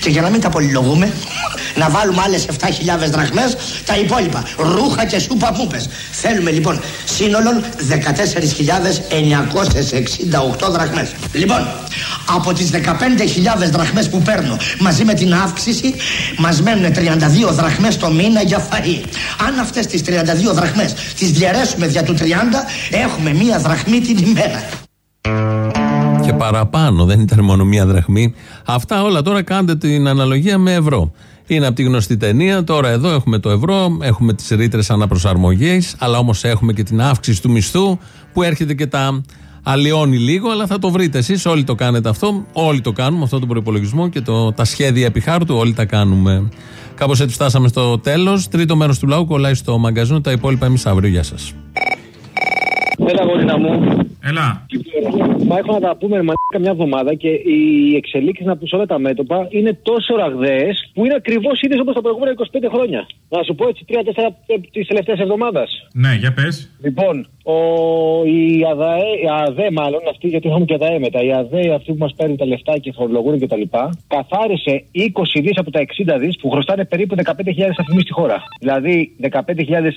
Και για να μην τα πολυλογούμε, να βάλουμε άλλες 7.000 δραχμές, τα υπόλοιπα. Ρούχα και σούπα πούπες. Θέλουμε λοιπόν σύνολο 14.968 δραχμές. Λοιπόν, από τις 15.000 δραχμές που παίρνω μαζί με την αύξηση μας μένουν 32 δραχμές το μήνα για φαΐ. Αν αυτές τις 32 δραχμές τις διαιρέσουμε δια του 30 έχουμε μία δραχμή την ημέρα. Και παραπάνω, δεν ήταν μόνο μία δραχμή. Αυτά όλα τώρα κάντε την αναλογία με ευρώ. Είναι από τη γνωστή ταινία. Τώρα εδώ έχουμε το ευρώ, έχουμε τις ρήτρες αναπροσαρμογής, αλλά όμως έχουμε και την αύξηση του μισθού που έρχεται και τα αλλοιώνει λίγο, αλλά θα το βρείτε εσείς. Όλοι το κάνετε αυτό. Όλοι το κάνουμε, αυτό τον προπολογισμό και το, τα σχέδια επιχάρτου, όλοι τα κάνουμε. Κάπως έτσι φτάσαμε στο τέλος. Τρίτο μέρος του λαού κολλάει στο μαγκαζίνο. Τα υπόλοιπα εμείς αύριο. Γεια σας. Έλα, γορίνα μου. Έλα. Μα έχω να τα πούμε με μια εβδομάδα και οι εξελίξεις να πει όλα τα μέτωπα είναι τόσο ραγδαίες που είναι ακριβώς ίδιες όπως τα προηγούμενα 25 χρόνια. Να σου πω έτσι 3-4 τη τελευταία εβδομάδα. Ναι, για πες. Λοιπόν, ο, η, ΑΔΑΕ, η ΑΔΕ, μάλλον αυτή, γιατί έχουμε και ΑΔΕ μετά, η ΑΔΕ αυτή που μας παίρνει τα λεφτά και φορολογούν κτλ. Καθάρισε 20 δις από τα 60 δις που χρωστάνε περίπου 15.000 αριθμοί στη χώρα. Δηλαδή 15.000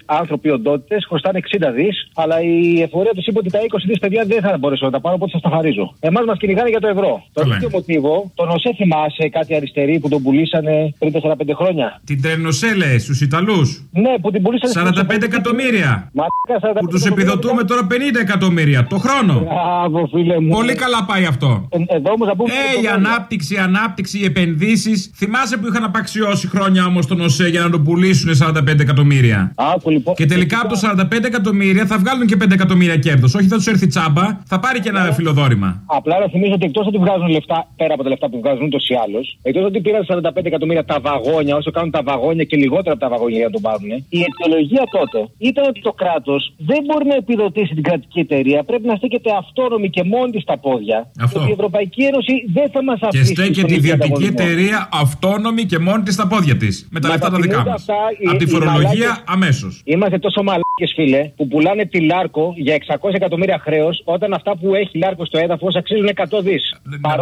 άνθρωποι οντότητες χρωστάνε 60 δις, αλλά η εφορία τους είπε ότι τα 20 δις παιδιά δεν θα μπορέσω να τα πάρω, οπότε θα τα χαρίζω. Εμάς μας κυνηγάνε για το ευρώ. Το ίδιο μοτίβο, τον ΟΣΕ θυμάσαι κάτι αριστερή που τον πουλήσανε πριν 4-5 χρόνια; Την Τρενοσέ λες, στους Ιταλούς; Ναι, που την πουλήσανε 45 εκατομμύρια. Μαλάκα, 45 Που τους επιδοτούμε τώρα 50 εκατομμύρια το χρόνο. Μπράβο, φίλε μου. Πολύ καλά πάει αυτό. Ε, εδώ όμως να πούμε. Ε, η ανάπτυξη, η ανάπτυξη, οι επενδύσεις. Θυμάσαι που είχαν απαξιώσει χρόνια όμως τον ΟΣΕ για να τον πουλήσουν 45 εκατομμύρια; Άκου, λοιπόν. Και τελικά από το 45 εκατομμύρια θα βγάλουν και 5 εκατομμύρια κέρδος. Όχι, θα τους έρθει τσάμπα, θα πάρει και ένα φιλοδόρημα. Απλά να θυμίζω ότι εκτός ότι βγάζουν λεφτά, πέρα από τα λεφτά που βγάζουν ούτως ή άλλως, εκτός ότι πήραν 45 εκατομμύρια τα βαγόνια, όσο κάνουν τα βαγόνια και λιγότερα από τα βαγόνια για να τον πάρουν, η αιτιολογία τότε ήταν ότι το κράτος δεν μπορεί να επιδοτήσει την κρατική εταιρεία, πρέπει να στέκεται αυτόνομη και μόνη της στα πόδια. Αυτό. Και η Ευρωπαϊκή Ένωση δεν θα μας Και αφήσει. στέκεται στον η ίδιο ιδιωτική ανταγωνισμό. εταιρεία αυτόνομη και μόνη της στα πόδια της. Με τα Μα λεφτά τα τα δικά θυμούνται μας. αυτά οι- Από τη οι φορολογία μαλάκες. αμέσως. Είμαστε τόσο μαλάκες, φίλε, που πουλάνε τη Λάρκο για 600 εκατομμύρια χρέος, όταν αυτά που έχει Λάρκος στο έδαφος αξίζουν 100 δις.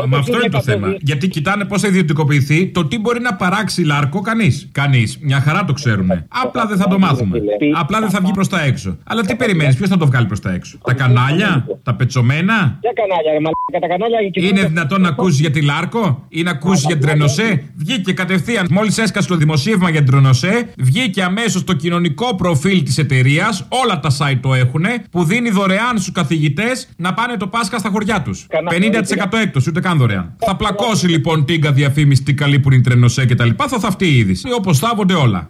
Μα αυτό είναι το θέμα. Γιατί κοιτάνε πώς θα ιδιωτικοποιηθεί το τι μπορεί να παράξει λάρκο κανείς. Κανείς. Μια χαρά το ξέρουμε. Απλά δεν θα το μάθουμε. Απλά δεν θα βγει προς τα έξω. Αλλά τι περιμένεις, ποιος θα το βγάλει προς τα έξω; Τα κανάλια, τα πετσομένα. Για κανάλια, ρε μαλάκα, τα κανάλια και Είναι δυνατόν να ακούσεις για τη Λάρκο; Ή να ακούσεις για την Τρενοσέ; Βγήκε κατευθείαν. Μόλις έσκασε το δημοσίευμα για την Τρενοσέ, βγήκε αμέσως το κοινωνικό προφίλ της εταιρείας. Όλα τα site το έχουν. Που δίνει δωρεάν στους καθηγητές να πάνε το Πάσχα στα χωριά τους. 50% έκπτωση, ούτε καν δωρεάν. Θα πλακώσει λοιπόν τίγκα διαφήμιση τι καλή που είναι η Τρενοσέ και τα λοιπά. Θα θαυτεί η είδηση. Όπως θάβονται όλα.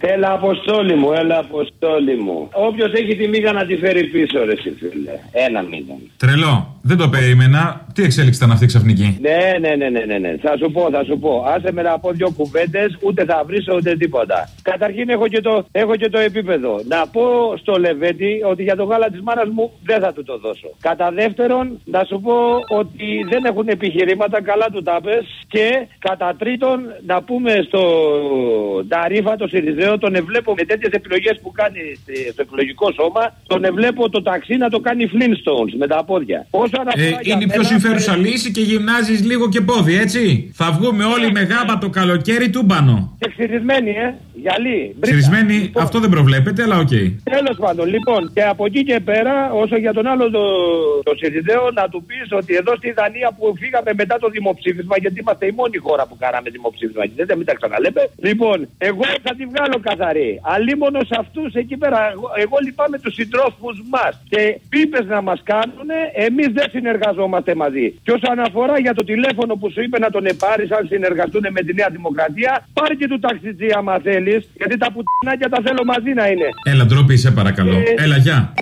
Έλα, αποστόλη μου, έλα, αποστόλη μου. Όποιος έχει τη μίγα να τη φέρει πίσω, ρε εσύ, φίλε. Ένα μίγα. Τρελό. Δεν το περίμενα. Τι εξέλιξη ήταν αυτή ξαφνική; Ναι, ναι, ναι, ναι, ναι, ναι. Θα σου πω, θα σου πω. Άσε με να πω δύο κουβέντες, ούτε θα βρεις ούτε τίποτα. Καταρχήν έχω και, το, έχω και το επίπεδο. Να πω στο Λεβέντι ότι για το γάλα της μάνας μου δεν θα του το δώσω. Κατά δεύτερον, να σου πω ότι δεν έχουν επιχειρήματα, καλά του τα πες. Και κατά τρίτον, να πούμε στο Ταρίφα, το Σιριζέο, τον εβλέπω με τέτοιες επιλογές που κάνει στο εκλογικό σώμα, τον εβλέπω το ταξί να το κάνει Flintstones με τα πόδια. Όσο Ε, είναι η πιο συμφέρουσα λύση και γυμνάζεις λίγο και πόδι, έτσι. Θα βγούμε όλοι με γάμπα το καλοκαίρι τούμπανο. Και ξυρισμένοι, ε. Γυαλί. μπρίτα. Ξυρισμένοι, Λοιπόν, αυτό δεν προβλέπεται, αλλά οκ. Τέλος πάντων, λοιπόν, και από εκεί και πέρα, όσο για τον άλλο το, το Σιριζέο, να του πεις ότι εδώ στη Δανία που φύγαμε μετά το δημοψήφισμα, γιατί είμαστε η μόνη χώρα που κάναμε δημοψήφισμα, και δεν μην τα ξαναλέμε. Λοιπόν, εγώ θα τη βγάλω καθαρή. Αλίμονο σε αυτούς εκεί πέρα, εγώ, εγώ λυπάμαι τους συντρόφους μας. Και πίπες να μας κάνουν, εμείς δεν συνεργαζόμαστε μαζί. Και όσον αφορά για το τηλέφωνο που σου είπε να τον επάρεις, αν συνεργαστούν με τη Νέα Δημοκρατία, πάρει και του ταξιτζή άμα θέλεις, γιατί τα πουτανάκια τα θέλω μαζί να είναι. Έλα, ντροπή, σε παρακαλώ. Ε, Έλα, γεια.